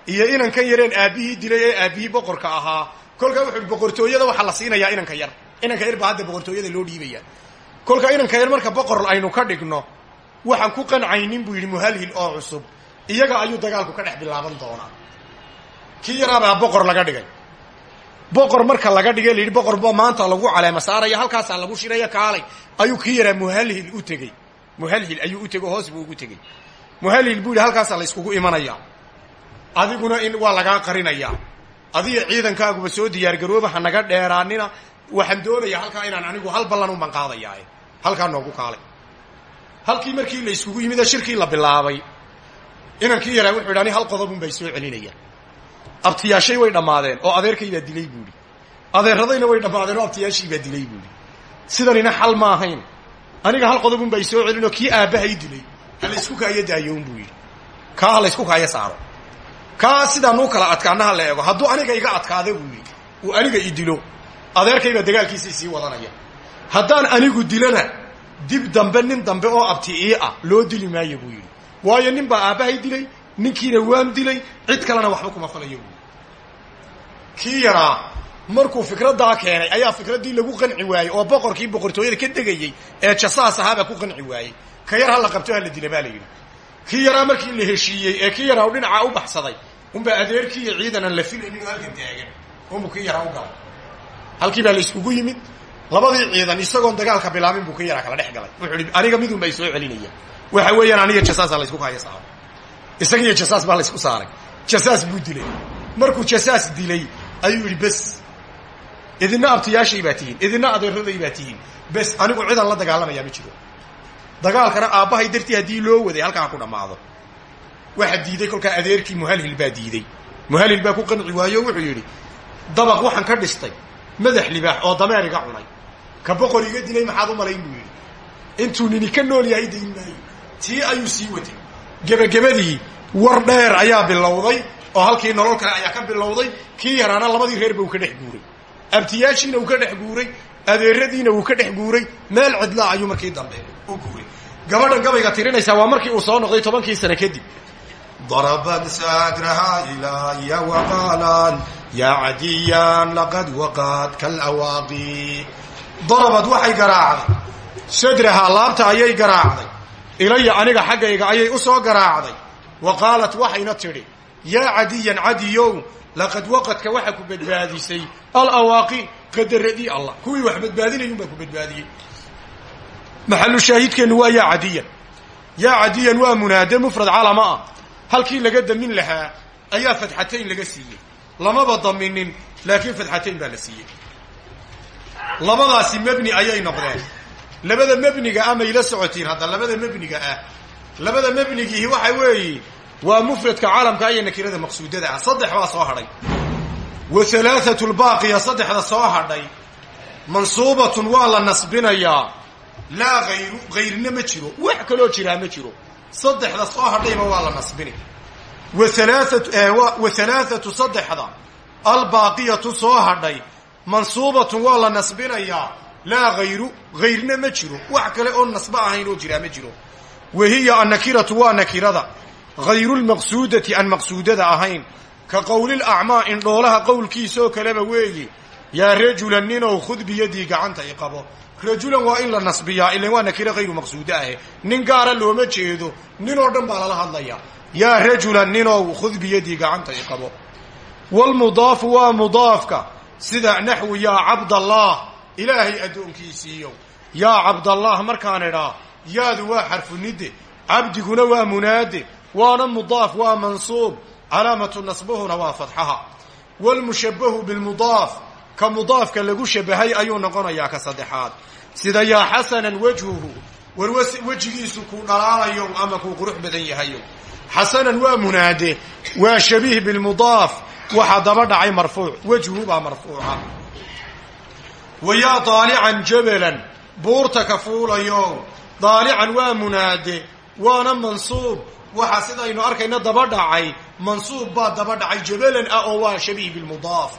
iyo inankan yareen aabbihii dilay ee aabbihii boqorka ahaa. Kolkaa wuxuu boqortooyada waxaa la siinayaa inanka yar. Inanka yar baa hadda boqortooyada loo dhiibaya. Kolkaa inanka yar marka boqor aynu ka dhigno waxaan ku qancaynin buu yidhi muhalhil oo cusub. Iyaga ayuu dagaalku ka dhex bilaaban doonaa. Kii yaraabaa boqor laga dhigay boqor marka laga dhigay boqor ba maanta lagu caleema saaraya halkaasaa lagu shiraya kaalay. Ayuu kii yaraa muhalhil u tegey. Muhalhil ayuu u tegey hoos buu ugu tegey. Muhalhil buu yidhi halkaasaa la yskugu imanaya. Adiguna in waa lagaa qarinayaa adiga ciidankaaguba soo diyaargarooba ha naga dheeraanina waxaan doonayaa halkaa inaan anigu hal ballan u manqaadayaa halkaa noogu kaalay. Halkii markii la yskugu yimid shirkii la bilaabay inankii yaraa wuxuu yidhi ani hal qodobun bay soo celinaya abtiyaashay way dhammaadeen oo adeerkay baa dilay buuhi adeeradayna way dhammaadeen oo abtiyaashii baa dilay buuhi sidanina xal ma ahayn. Aniga hal qodobun bay soo celinoo kii aabbahay dilay. Ha laysku kaayo daayoon buu yidhi. Kaa ha laysku kaayo saaro. Kaa sidaanuu kala adkaana la eego hadduu aniga iga adkaada buu yidhi. Aniga i dilo. Adeerkaybaa dagaalkiisii sii wadanaya. Haddaan anigu dilona dib dambe nin dambe oo abti ii ah loo dili maayo buu yidhi. Waayo nin baa aabbahay dilay ninkiina waan dilay cid kalena waxba kuma falayo buui kii yaraa markuu fikraddaa keenay ayaa fikraddii lagu qanci waayey oo boqorkii boqortooyada ka degayey ee jasaas ahaabaa ku qanci waayey. Ka yar ha la qabto ha la dila baa la markii la heshiiyey ee kii yaraa u dhinacaa u baxsaday unbaa adeerkii iyo la filaynin halkan taagan unbuu kii yaraa u galay. Halkii baa la yimid labadii ciidan isagoon dagaalka bilaabin buu kii kala dhex wuxuu ihi aniga midun bay soo celinaya. Waxa weeyaan aniga jasaasa laysku kaayo saaro isagiiyo jasaas baa laysku saaray. Jasaas buu dilay. Markuu jasaas dilay ayuu yidhi bes idina abtiyaashay baa tihiin idina adeeraday baa tihiin. Bes anigu cidan la dagaalamayaa ma jiro. Dagaalkana aabbahay dartii haddii loo waday halkaa ku dhammaado. Waxa diiday kolkaa adeerkii muhalhil baa diiday. Muhalhil baa ku qanci waayo wuxuu yidhi dabaq waxaan ka dhistay madax libaax oo dameer iga cunay. Ka boqor iga dilay maxaad u malayn buu yidhi. Intuu nini ka nool yahay dayn maayo. Tii ayuu sii watay. Gebagabadii war dheer ayaa bilowday oo halkii nolol kale ayaa ka bilowday kii yaraana labadii reerba uu ka dhex guuray. Abtiyaashiina uu ka dhex guuray adeeradiina uu ka dhex guuray meel cidlaa ayuu markii dambe u guuray. Gabadhan gabayga tirinaysaa waa markii uu soo noqday tobankii sano kadib darabad saagraha ilaaya waqaalan yaa cadiyan laqad waqaad kalawaaqi darabad waxay garaacday. Sadraha laabta ayay garaacday. Ilaya aniga xaggayga ayay u soo garaacday. Wa qaalat waxayna tidhi yaa cadiyan cadiyow laqad waqadka waxa ku badbaadisay alawaaqi qadaradii allah. Kuwii wax badbaadinayun baa ku badbaadiyey. Maxalu shaahidkeennu waa yaa cadiyan. Yaa cadiyan waa munaade mufrad calama ah. Halkii laga damin lahaa ayaa fadxatayn laga siiyey. Lamaba daminin laakiin fadxatayn baa la siiyey. Labadaasi mebni ayay noqdeen. Labada mebniga ah mayla socotiin hadda labada mebniga ah. Labada mebnigiihi waxa waa mufradka caalamka iyo nakirada maqsuudada ah. Saddex baa soo hadhay. Wa halaathatu lbaaqiya saddexda soo hadhay. Mansuubatun waa la nasbinayaa. Laa hayru hayrna ma jiro. Wax kaloo jiraa ma jiro. Saddexda soo hadhayba waa la nasbini wa wa halaathatu saddexda. Albaaqiyatu soo hadhay. Mansuubatun waa la nasbinayaa. Laa hayru hayrna ma jiro. Wax kale oo nasbo ahayn oo jiraa ma jiro. Wa hiya annakiratu waa nakirada hayru lmaqsuudati aan maqsuudada ahayn ka qowlilacmaa indhoolaha qowlkiisaoo kaleba weeyi yaa rajulan ninow khud biyadii gacanta i qabo rajulan waa in la nasbiyaa ilan waa nakiro hayru maqsuudo ahe nin gaara looma jeedo nin oo dhan baa lala hadlaya yaa rajulan ninow khud biyadii gacanta i qabo wlmudaafu waa mudaafka sida naxwu yaa cabdallah ilaahay addoonkiisiiyow yaa cabdallah markaan idhaa yaadu waa xarfunide cabdiguna waa munaade waana mudaaf waa mansuub calaamatu nasbuhuna waa fadxaha wlmushabahu bilmudaaf ka mudaafka lagu shabahay ayuu noqonayaa ka saddexaad sida yaa xasanan wejhuhu war wejigiisu kuu dhalaalayo ama kuu qurux badan yahayo xasanan waa munaade waa shabiih bilmudaaf waxaa daba dhacay marfuuc wejhu baa marfuuca wa yaa daalican jabalan buurta ka fuulayo daalican waa munaade waana mansuub waxaa sidaynu arkayna daba dhacay. Mansuub baa daba dhacay jabalan ah oo waa shabiih bilmudaaf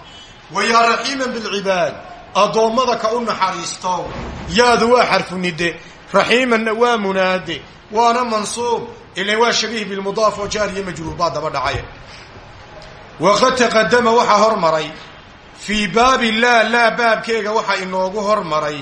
wa yaa raxiiman bilcibaad. Addoommada ka u naxariisto. Yaadu waa xarfunide raxiimanna waa munaade. Waana mansuub. Ilan waa shabiih bilmudaaf oo jaar iyo majruur baa daba dhacay. Waqad taqadama waxaa hormaray. Fii baabi laa laa baabkeega waxaa inoogu hormaray.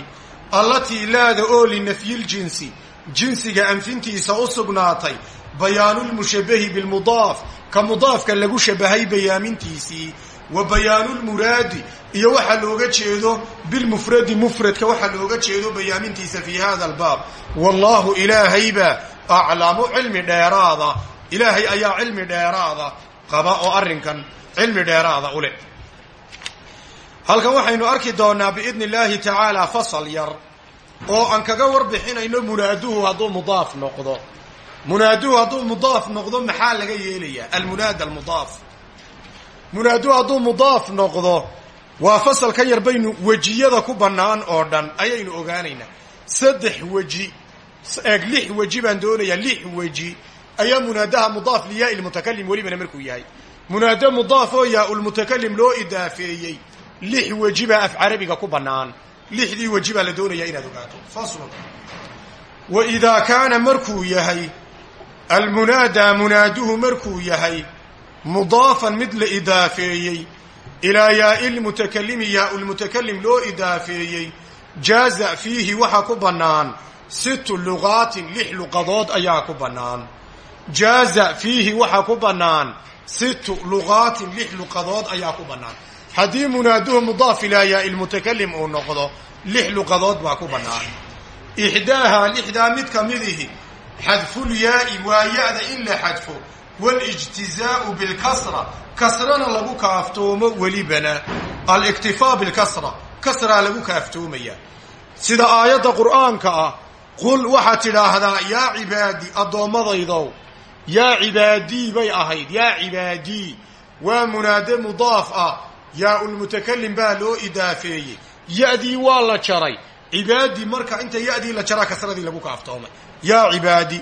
Allatii laada oo linafyiljinsi jinsiga anfintiisa u sugnaatay bayaanulmushabahi bilmudaaf ka mudaafka lagu shabahay bayaamintiisii wa bayaanulmuraadi iyo waxaa looga jeedo bilmufradi mufradka waxaa looga jeedo bayaamintiisa fii hada albaab wallaahu ilaahayba aclamu cilmi dheeraada. Ilaahay ayaa cilmi dheeraada. Qaba oo arrinkan cilmi dheeraada u leh. Halkan waxaynu arki doonaa biidni illaahi tacaala fasal yar oo aan kaga warbixinayno munaaduhu hadduu mudaaf noqdo munaaduhu hadduu mudaaf noqdo maxaa laga yeelayaa? Almunaada almudaaf. Munaaduhu hadduu mudaaf noqdo waa fasal ka yar baynu wejiyada ku bannaan oo dhan ayaynu ogaanaynaa saddex weji eeg lix weji baan doonayaa lix weji ayaa munaadaha mudaaf liyaa lmutakalim welibana markuu yahay. Munaade mudaaf oo yaa ulmutakalim loo idaafeeyey lix weji baa af carabiga ku bannaan. Lixdii weji baa la doonayaa inaad ogaato. Faslun. Wa idaa kaana markuu yahay almunaadaa munaaduhu markuu yahay mudaafan mid la idaafeeyey ilaa yaai lmutakalimi yaa ulmutakalim loo idaafeeyey jaaza fiihi waxaa ku bannaan sittu luqaatin lix luqadood ayaa ku bannaan. Jaaza fiihi waxaa ku bannaan sittu luqaatin lix luqadood ayaa ku bannaan. Haddii munaaduhu mudaaf ilaa yaai lmutakalim uu noqdo lix luqadood baa ku bannaan. Ixdaaha lixdaa mid ka xadfulyaai waa ya-da in la xadfo walijtizaau bilkasra kasrana lagu kaaftoomo welibana aliktifaa bilkasra kasraa lagu kaaftoomaya sida aayadda qur'aanka ah qul waxaad tidhaahdaa yaa cibaadi addoommadaydow yaa cibaadii bay ahayd yaa cibaadii waa munaade mudaaf ah yaa ulmutakalim baa loo idaafeeyey ya-dii waa la jaray cibaadi marka inta ya-dii la jaraa kasradii lagu kaaftoomay. Yaa cibaadi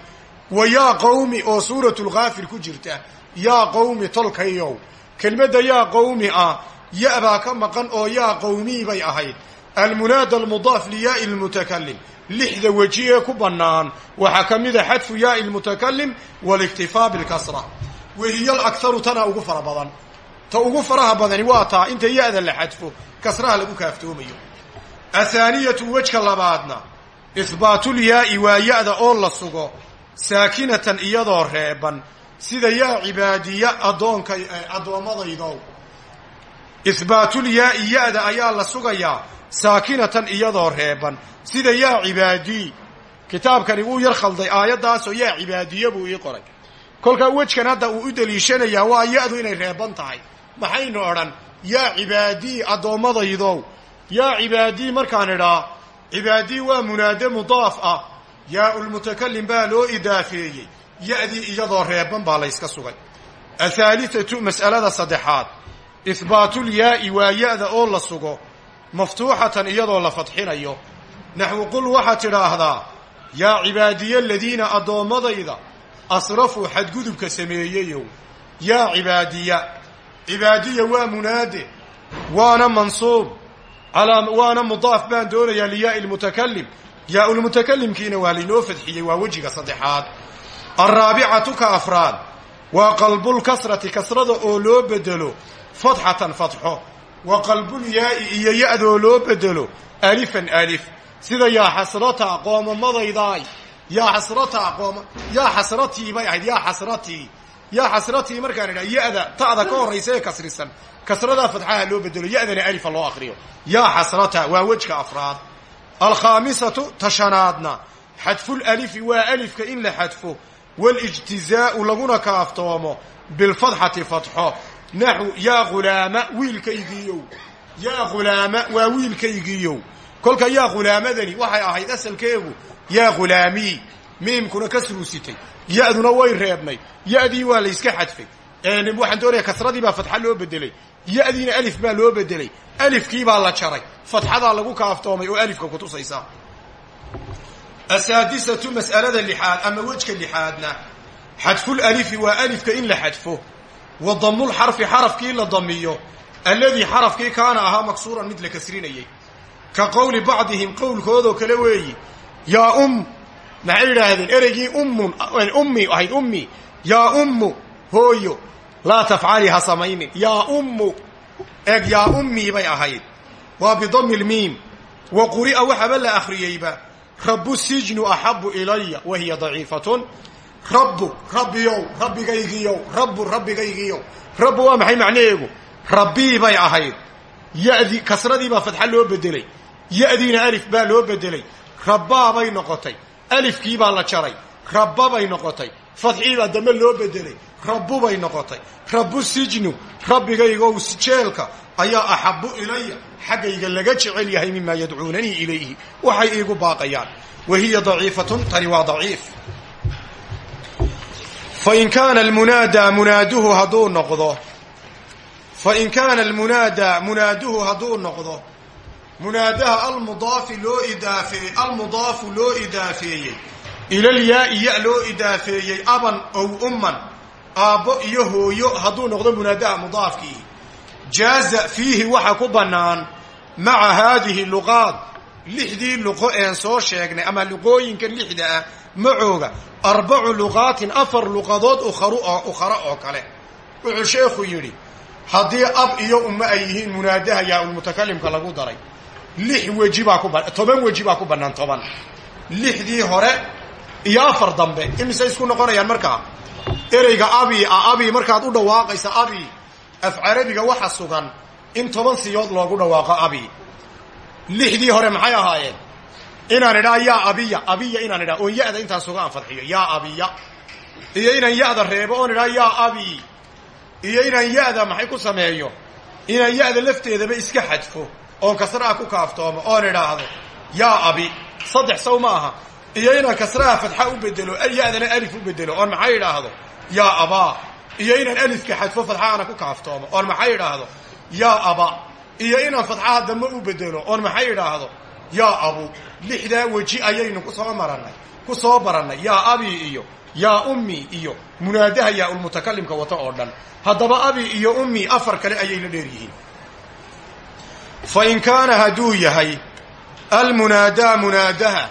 wa yaa qawmi oo suuratulghaafir ku jirta yaa qawmi tolkayow. Kelmadda yaa qawmi ah ya baa ka maqan oo yaa qawmii bay ahayd. Almunaada almudaaf liyaai lmutakalim lixda weji ee ku bannaan. Waxaa ka mida xadfu yaai lmutakalim waliktifaa bilkasra. Wehiyal akharu tanaa ugu fara badan. Ta ugu faraha badani waa taa inta ya-da la xadfo kasraha lagu kaaftoomayo athaaniyatu wejka labaadna ihbaatulyaai waa ya-da oo la sugo saakinatan iyadoo reeban sida yaa cibaadiya addoonka addoommadaydow ihbaatulyaai ya-da ayaa la sugayaa saakinatan iyadoo reeban sida yaa cibaadii kitaabkani wuu yar khalday aayaddaasoo yaa cibaadiya buu ii qoray. Kolkaa wejkan hadda uu u deliishanayaa waa ya-du inay reeban tahay. Maxaynu odhan yaa cibaadii addoommadaydow yaa cibaadii markaan idhaa cibaadii waa munaade mudaaf ah. Yaa ulmutakalim baa loo idaafeeyey ya-dii iyadoo reeban baa layska sugay. Athaalithatu mas'alada saddexaad ihbaatulyaai waa ya-da oo la sugo maftuuxatan iyadoo la fadxinayo. Naxwu qul waxaad tidhaahdaa yaa cibaadiya aladiina addoommadayda asrafuu xadgudubka sameeyeyow yaa cibaadiya cibaadiya waa munaade waana mansuub waana mudaaf baan doonayaa liyaai lmutakalim yaa lmutakalimkiina waa laynoo fadxiyey waa wejiga saddexaad alraabicatu ka afraad waa qalbulkasrati kasrada oo loo bedelo fatxatan fatxo wa qalbulyaai iyo ya-doo loo bedelo alifan alif sida yaa xasrata qoomamadaydaay yaa xasrata qooma yaa xasratii bay ahayd yaa xasratii yaa xasratii markaan idhaa ya-da ta'da ka horraysa ee kasrisan kasradaa fatxaha loo bedelo ya-dana alifa loo akriyo yaa xasrata waa wejka afraad. Alkhaamisatu tashanaadna. Xadfulalifi waa alifka in la xadfo. Walijtizaa'u laguna kaaftoomo. Bilfadxati fatxo naxu yaa ghulaama wiilkaygiiyow. Yaa ghulaama waa wiilkaygiiyow. Kolka yaa ghulaamadani waxay ahayd asalkeegu. Yaa ghulaamii miimkuna kasruu sitay ya-duna way reebnay. Ya-dii waa layska xadfay. Waxaan doonaya kasradii baa fatxa loo bedelay ya-diina alif baa loo bedelay. Alifkii baa la jaray. Fatxadaa lagu kaaftoomay oo alifka kutusaysa asaadisatu mas'alada lixaad ama wejka lixaadna xadfulalifi waa alifka in la xadfo. Wa damulxarfi xarafkii la damiyo alladii xarafkii kaana ahaa maksuuran mid la kasrinayay. Ka qowli bacdihim qowlkoodoo kale weeyi yaa um maxay yidhaahdeen? Ereygii ummun ummi ahayd ummi. Yaa ummu hooyo laa tafcali ha samaynin yaa ummu eeg yaa ummii bay ahayd waa bidami lmiim wa quri'a waxaaba la akhriyeyba rabu sijnu axabu ilaya wa hiya daciifatun rabbu rabbiyow rabbigaygiiyow rabbu rabbigaygiiyow rabbu waa maxay macnaheegu rabbii bay ahayd yadi kasradii baa fatxa loo bedelay ya-diina alif baa loo bedelay rabbaa bay noqotay alifkii baa la jaray rabba bay noqotay fadxii baa dambe loo bedelay rabbu bay noqotay. Rabbu sijnu rabbigaygow jeelka ayaa axabu ilaya xaggayga laga jecel yahay mimaa yadcuunanii ilayhi waxay iigu baaqayaan. Wa hiya daciifatun tani waa daciif. Fain kaana almunaadaa munaaduhu hadduu noqdo fain kaana almunaadaa munaaduhu hadduu noqdo munaadaha almudaafi loo idaafeeyey almudaafu loo idaafeeyey ilalyaai ya loo idaafeeyey aban ow umman aabbo iyo hooyo hadduu noqdo munaadaha mudaafkii. Jaaza fiihi waxa ku bannaan maca haadihi luqaad lixdii luqo een soo sheegnay ama luqooyinkan lixda ah macooga arbacu luqaatin afar luqadood ukhara oo kale. Wuxuu sheekhu yidhi haddii ab iyo ummo ay yihiin munaadaha yaa ulmutakalimka lagu daray. Lix weji baa ku toban weji baa ku bannaan toban. Lixdii hore iyo afar dambe imise isku noqonayaan markaa ereyga abi a abi markaad u dhawaaqaysa abi af carabiga waxa sugan in toban siyood loogu dhawaaqo abi. Lixdii hore maxay ahaayeen? Inaan idhaa yaa abiya abiya inaan idhaa. Oon ya-da intaan suga aan fadxiyo yaa abiya. Iyo inaan ya-da reebo oon idhaa yaa abi. Iyo inaan ya-da maxay ku sameeyo? Inaan ya-da lafteedaba iska xadfo oon kasraa ku kaaftoomo oon idhaahdo yaa abi saddex saw ma aha iyo inaan kasraha fadxa u bedelo ya-dana alif u bedelo oon maxay idhaahdo? Yaa abaa iyo inaan alifka xadfo fadxaana ku kaaftoomo oon maxay idhaahdo? Yaa aba. Iyo inaan fadxaha dambe u bedelo oon maxay idhaahdo? Yaa abu. Lixdaa weji ayaynu ku soo marannay ku soo barannay. Yaa abi iyo yaa ummi iyo munaadaha yaa ulmutakalimka wato oo dhan. Haddaba abi iyo ummi afar kale ayay la dheer fa in kaana hadduu yahay almunaadaa munaadaha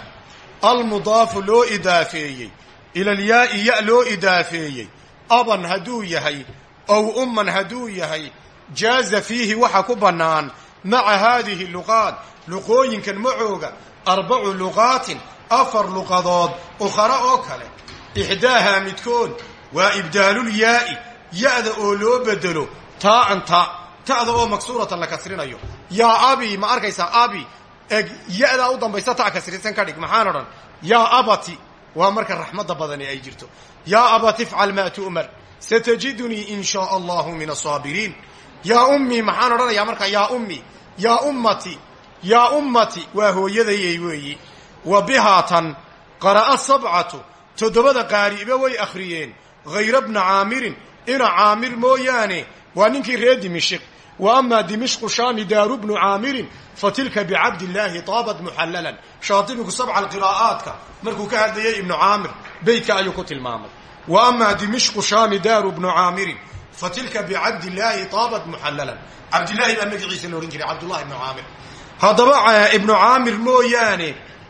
almudaafu loo idaafeeyey ilalyaai ya loo idaafeeyey aban hadduu yahay ow umman hadduu yahay jaaza fiihi waxa ku bannaan maca haadihi luqaat luqooyinkan macooga arbacu luqaatin afar luqadood ukhara oo kale ixdaahaa midkood waa ibdaalulyaa'i ya-da oo loo bedelo taa'an ta ta'da oo maksuuratan la kasrinayo yaa abi ma arkaysaa eg u dambaysa ta kasrisan ka dhig maxaan odhan? Yaa abati waa marka raxmadda badani ay jirto. Yaa abati ifcal maa tu'mar satajidunii in shaa allahu min asaabiriin yaa ummii maxaan odhanayaa markaa yaa ummi yaa ummati yaa ummati waa hooyadayay weeyi. Wa bihaatan qara'a sabcatu toddobada qaari'iba way akhriyeen. Hayra bna caamirin ina caamir mooyaane waa ninkii reer dimishiq wa amaa dimishqu shaami daaru bnu caamirin fa tilka bicabdillaahi taabat muxallalan shaatibigu sabca qiraa'aadka markuu ka hadlayay ibnu caamir beytka ayuu ku tilmaamay wa amaa dimishqu shaami daaru bnu caamirin fa tilka bicabdillaahi taabat muxallalan cabdillaahi baa magaciisa la odhan jiray cabdullahi ibnu caamir haddaba ibnu caamir mooyaane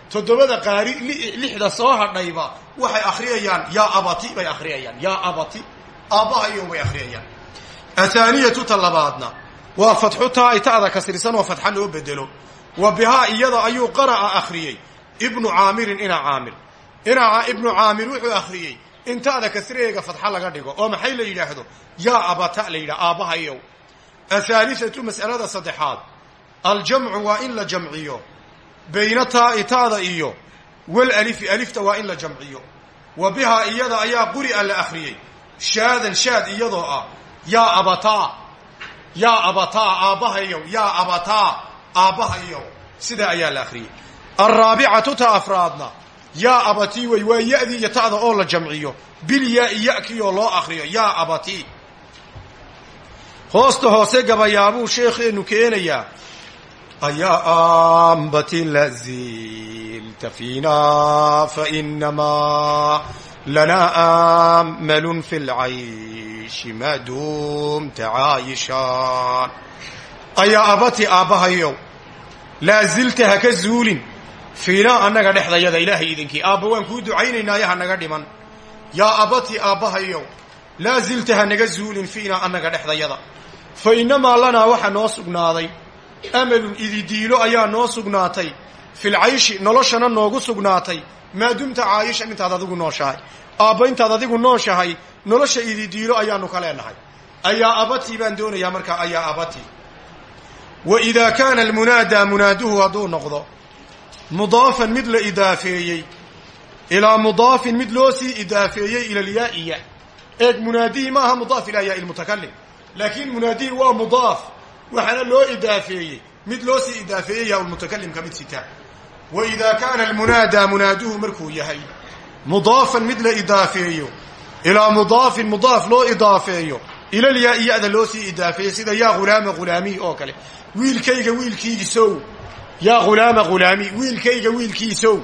toddobada qaari lixda soo hadhayba waxay akhriyayaan yaa abati bay akhriyayaan yaa abati aabbahayo bay akhriyayaan athaaniyatu ta labaadna waa fatxu taa ay ta'da kasrisan oo fatxa loo bedelo. Wa bihaa iyada ayuu qara'a akhriyey. Ibnu caamirin ina caamir ina ibnu caamir wuxuu akhriyey in ta'da kasrigeega fatxa laga dhigo oo maxay la yidhaahdo? Yaa abata la yidhaha aabbahayow athaalisatu mas'alada saddexaad. Aljamcu waa in la jamciyo. Bayna taa'i ta'da iyo wal alifi alifta waa in la jamciyo. Wa bihaa iyada ayaa quri'a la akhriyey. Shaadan shaad iyadoo ah. Yaa abataa yaa abataa aabbahayow yaa abataa aabbahayow sidaa ayaa la akhriyey. Alraabicatu ta afraadna. Yaa abatii wey waa ya'dii iyo ta'da oo la jamciyo. Bilyaa-i ya-kiioo loo akhriyo. Yaa abatii hoosta hoose gabayaabuu sheekheenu keenayaa. Ayaa ambati lazilta fiina lanaa amalun fi lcayshi maa dumta caayishaan ayaa abati aabbahayow laa zilta ha ka zuulin fiinaa annaga dhexdayada ilaahay idinkii aabba waan kuu ducaynaynaayo ha naga dhiman yaa abati aabbahayow laa zilta ha naga zuulin fiinaa annaga dhexdayada fa innamaa lanaa waxa noo sugnaaday amalun ididiilo ayaa noo sugnaatay filcayshi noloshana noogu sugnaatay. Maa dumta caayishan intaad adigu nooshahay. Aabba intaad adigu nooshahay nolosha ididiilo ayaanu ka leenahay. Ayaa abatii baan doonayaa markaa ayaa abatii wa idaa kaana almunaadaa munaaduhu hadduu noqdo mudaafan mid la idaafeeyey ilaa mudaafin mid loo sii idaafeeyey ila alyaaiya eeg munaadihii maaha mudaaf ilaa yaai lmutakalim laakiin munaadihii waa mudaaf waxaana loo idaafeeyey. Mid loo sii idaafeeyey yaa lmutakalimka mid sita wa idaa kaana almunaadaa munaaduhu markuu yahay mudaafan mid la idaafeeyo ilaa mudaafin mudaaf loo idaafeeyo ilalyaa ya-da loo sii idaafeeyo sida yaa ghulaama ghulaamiy oo kale wiilkayga wiilkiisow yaa ghulaama ghulaamiy wiilkayga wiilkiisow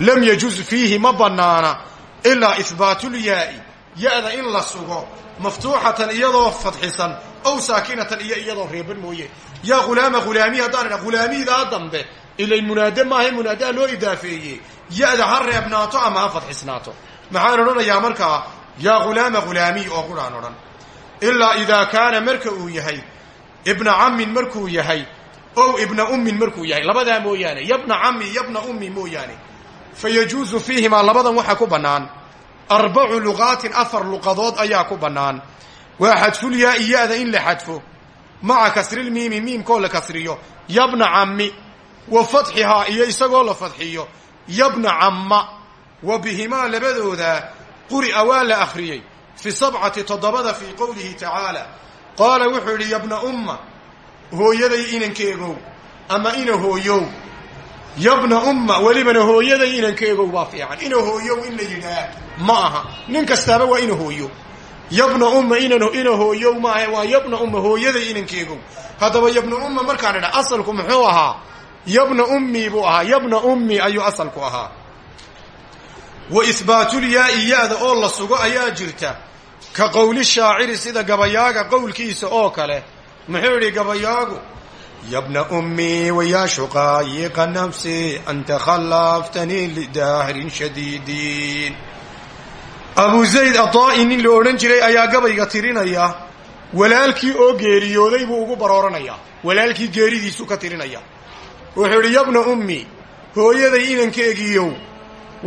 lam yajuz fiihi ma bannaana ilaa ihbaatulyaai ya-da in la sugo maftuuxatan iyadoo fadxisan ow saakinatan iyo iyadoo reeban mooye yaa ghulaama ghulaamiy haddaan idha ghulaamiidaa dambe ilay munaade maaha munaadaha loo idaafeeye ya-da ha reebnaato ama ha fadxisnaato maxaan odhanayaa markaa yaa ghulaama ghulaamiy oo quraan odhan ilaa idaa kaana marka uu yahay ibna cammin markuu yahay ow ibna ummin markuu yahay labadaa mooyaane yabna cammi yabna ummi mooyaane fa yajuusu fiihimaa labadan waxaa ku bannaan arbacu luqaatin afar luqadood ayaa ku bannaan waa xadfulyaa-i ya-da in la xadfo maca kasrilmiimi miimkoo la kasriyo yabna cammi wa fatxihaa iyo isagoo la fadxiyo yabna camma wa bihimaa labadooda quri'a waa la akhriyey. Fi sabcati toddobada fii qowlihi tacaala. Qaala wuxuu yidhi yabna umma hooyaday inankeegow ama ina hooyow. Yabna umma welibana hooyaday inankeegow baa fiican. Ina hooyow in la yidhaah ma aha. Nin kastaaba waa ina hooyo yabna umma ina hooyow maaha waa yabna umma hooyaday inankeegow. Haddaba yabna umma markaan idha asalku muxuu ahaa yabna ummi buu ahaa. Yabna ummi ayuu asalku ahaa. Wa ihbaatulyaai ya-da oo la sugo ayaa jirta. Ka qowli shaaciri sida gabayaaga qowlkiisa oo kale. Muxuu yidhi gabayaagu yabna ummii wayaa shuqaayiqa nafsi anta khallaftanii lidahrin shadiidin. Abu zayd adaa'i nin la odhan jiray ayaa gabayga tirinaya. Walaalkii oo geeriyooday buu ugu barooranayaa walaalkii geeridiisuu ka tirinaya wuxuu idhi yabna ummi hooyaday inankeegiiyow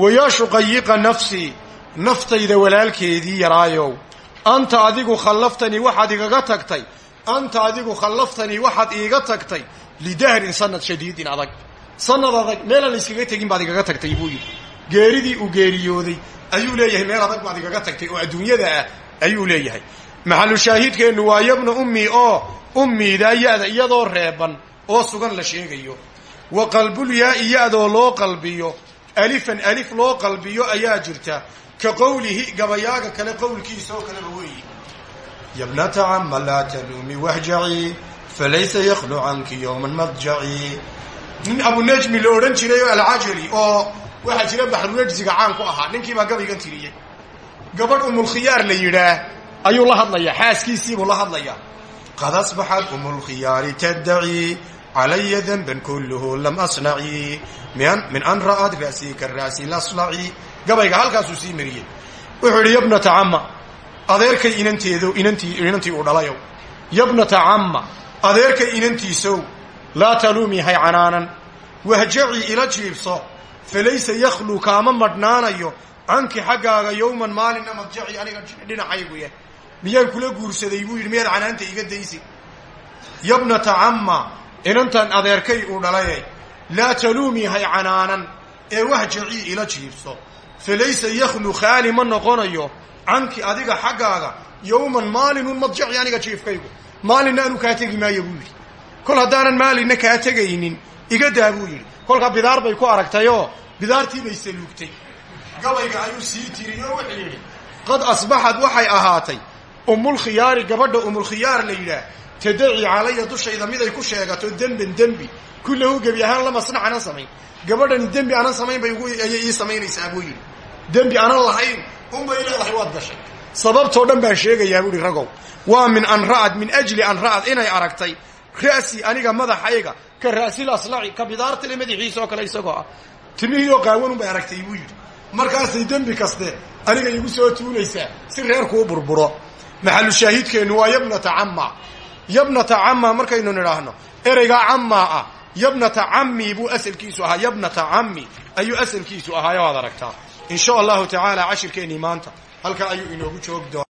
wayaa shuqayiqa nafsi naftayda walaalkeedii yaraayow. Anta adigu khallaftanii waxaad igaga tagtay anta adigu khallaftanii waxaad iiga tagtay lidahrin sanad shadiidin adag. Sanad adag meelaan layskaga tegin baad igaga tagtay buu yidhi. Geeridii uu geeriyooday ayuu leeyahay meel adag baad igaga tagtay oo adduunyada ah ayuu leeyahay. Maxalu shaahidkeennu waa yabna ummi oo ummiidaa ya-da iyadoo reeban oo sugan la sheegayo wa qalbulyaa-i ya-doo loo qalbiyo alifan alif loo qalbiyo ayaa jirta ka qowlihi gabayaaga kale qowlkiisa oo kaleba weeyi. Yabnata cama laa taluumi wahjacii falaysa yakhlu canki yowman madjacii nin abunajmi la odhan jiray oo alcajali oo waxaa jira baxrunajsiga caan ku ahaa ninkiibaa gabaygan tiriyey. Gabadh umulkhiyaar la yidhaah ayuu la hadlayaa xaaskiisiibuu la hadlayaa. Qad asbaxat umulkhiyaari tadacii calaya danban kulluhu lam asnacii min an ra'ad ra'sii ka ra'si laslaci gabayga halkaasuu sii mariyey wuxuu idhi yabnata camma adeerkay inanteedo inantii inantii uu dhalayow yabnata camma adeerkay inantiisow laa taluumii hay canaanan wahjacii ila jiibso falaysa yakhluu kaama madhnaanayo canki xaggaaga yowman maalina madjaci aniga dhinacayguya miyaan kula guursaday buu yidhi miyaad canaanta iga daysi yabnata camma inantan adeerkay uu dhalayay laa taluumii hay canaanan ee wahjacii ila jiibso. Falaysa yakhlu khaali ma noqonayo canki adiga xaggaaga yowman maalinun madjaci aniga jiifkaygu. Maalinna anu kaa tegi maayo buu yidhi. Kol haddaanan maalinna kaa tegaynin iga daa buu yidhi. Kolkaa bidaar bay ku aragtayoo bidaartii bay saluugtay. Gabayga ayuu sii tiriy oo wuxuu yidhi qad asbaxad waxay ahaatay umulkhiyaari gabadha umulkhiyaar la yidhaah tadaci calaya dushayda miday ku sheegato demben dembi. Kullahu gebi ahaan la masnac anan samayn. Gabadhani dembi anan samayn bay ayay ii samaynaysaa buu yidhi. Dembi anan lahayn unbay leedahay waad gashay. Sababtoo dhan baan sheegayaa buu ihi ragow waa min an ra'ad min ajli an ra'ad inay aragtay. Ra'si aniga madaxayga ka ra'sil aslaci ka bidaartale madaxiisa oo kale isagoo ah. Timihiioo qaawanun bay aragtay buu yidhi. Markaasay dembi kaste aniga igu soo tuulaysaa si reerkuu burburo. Maxalu shaahidkeennu waa yabnata camma yabnata camma markaynu nidhaahno ereygaa cammaa ah yabnata cammi buu asalkiisu ahaa yabnata cammi ayuu asalkiisu ahaayo waad aragtaa. In sha allahu tacaala cashirkeennii maanta halkaa ayuu inoogu joog doona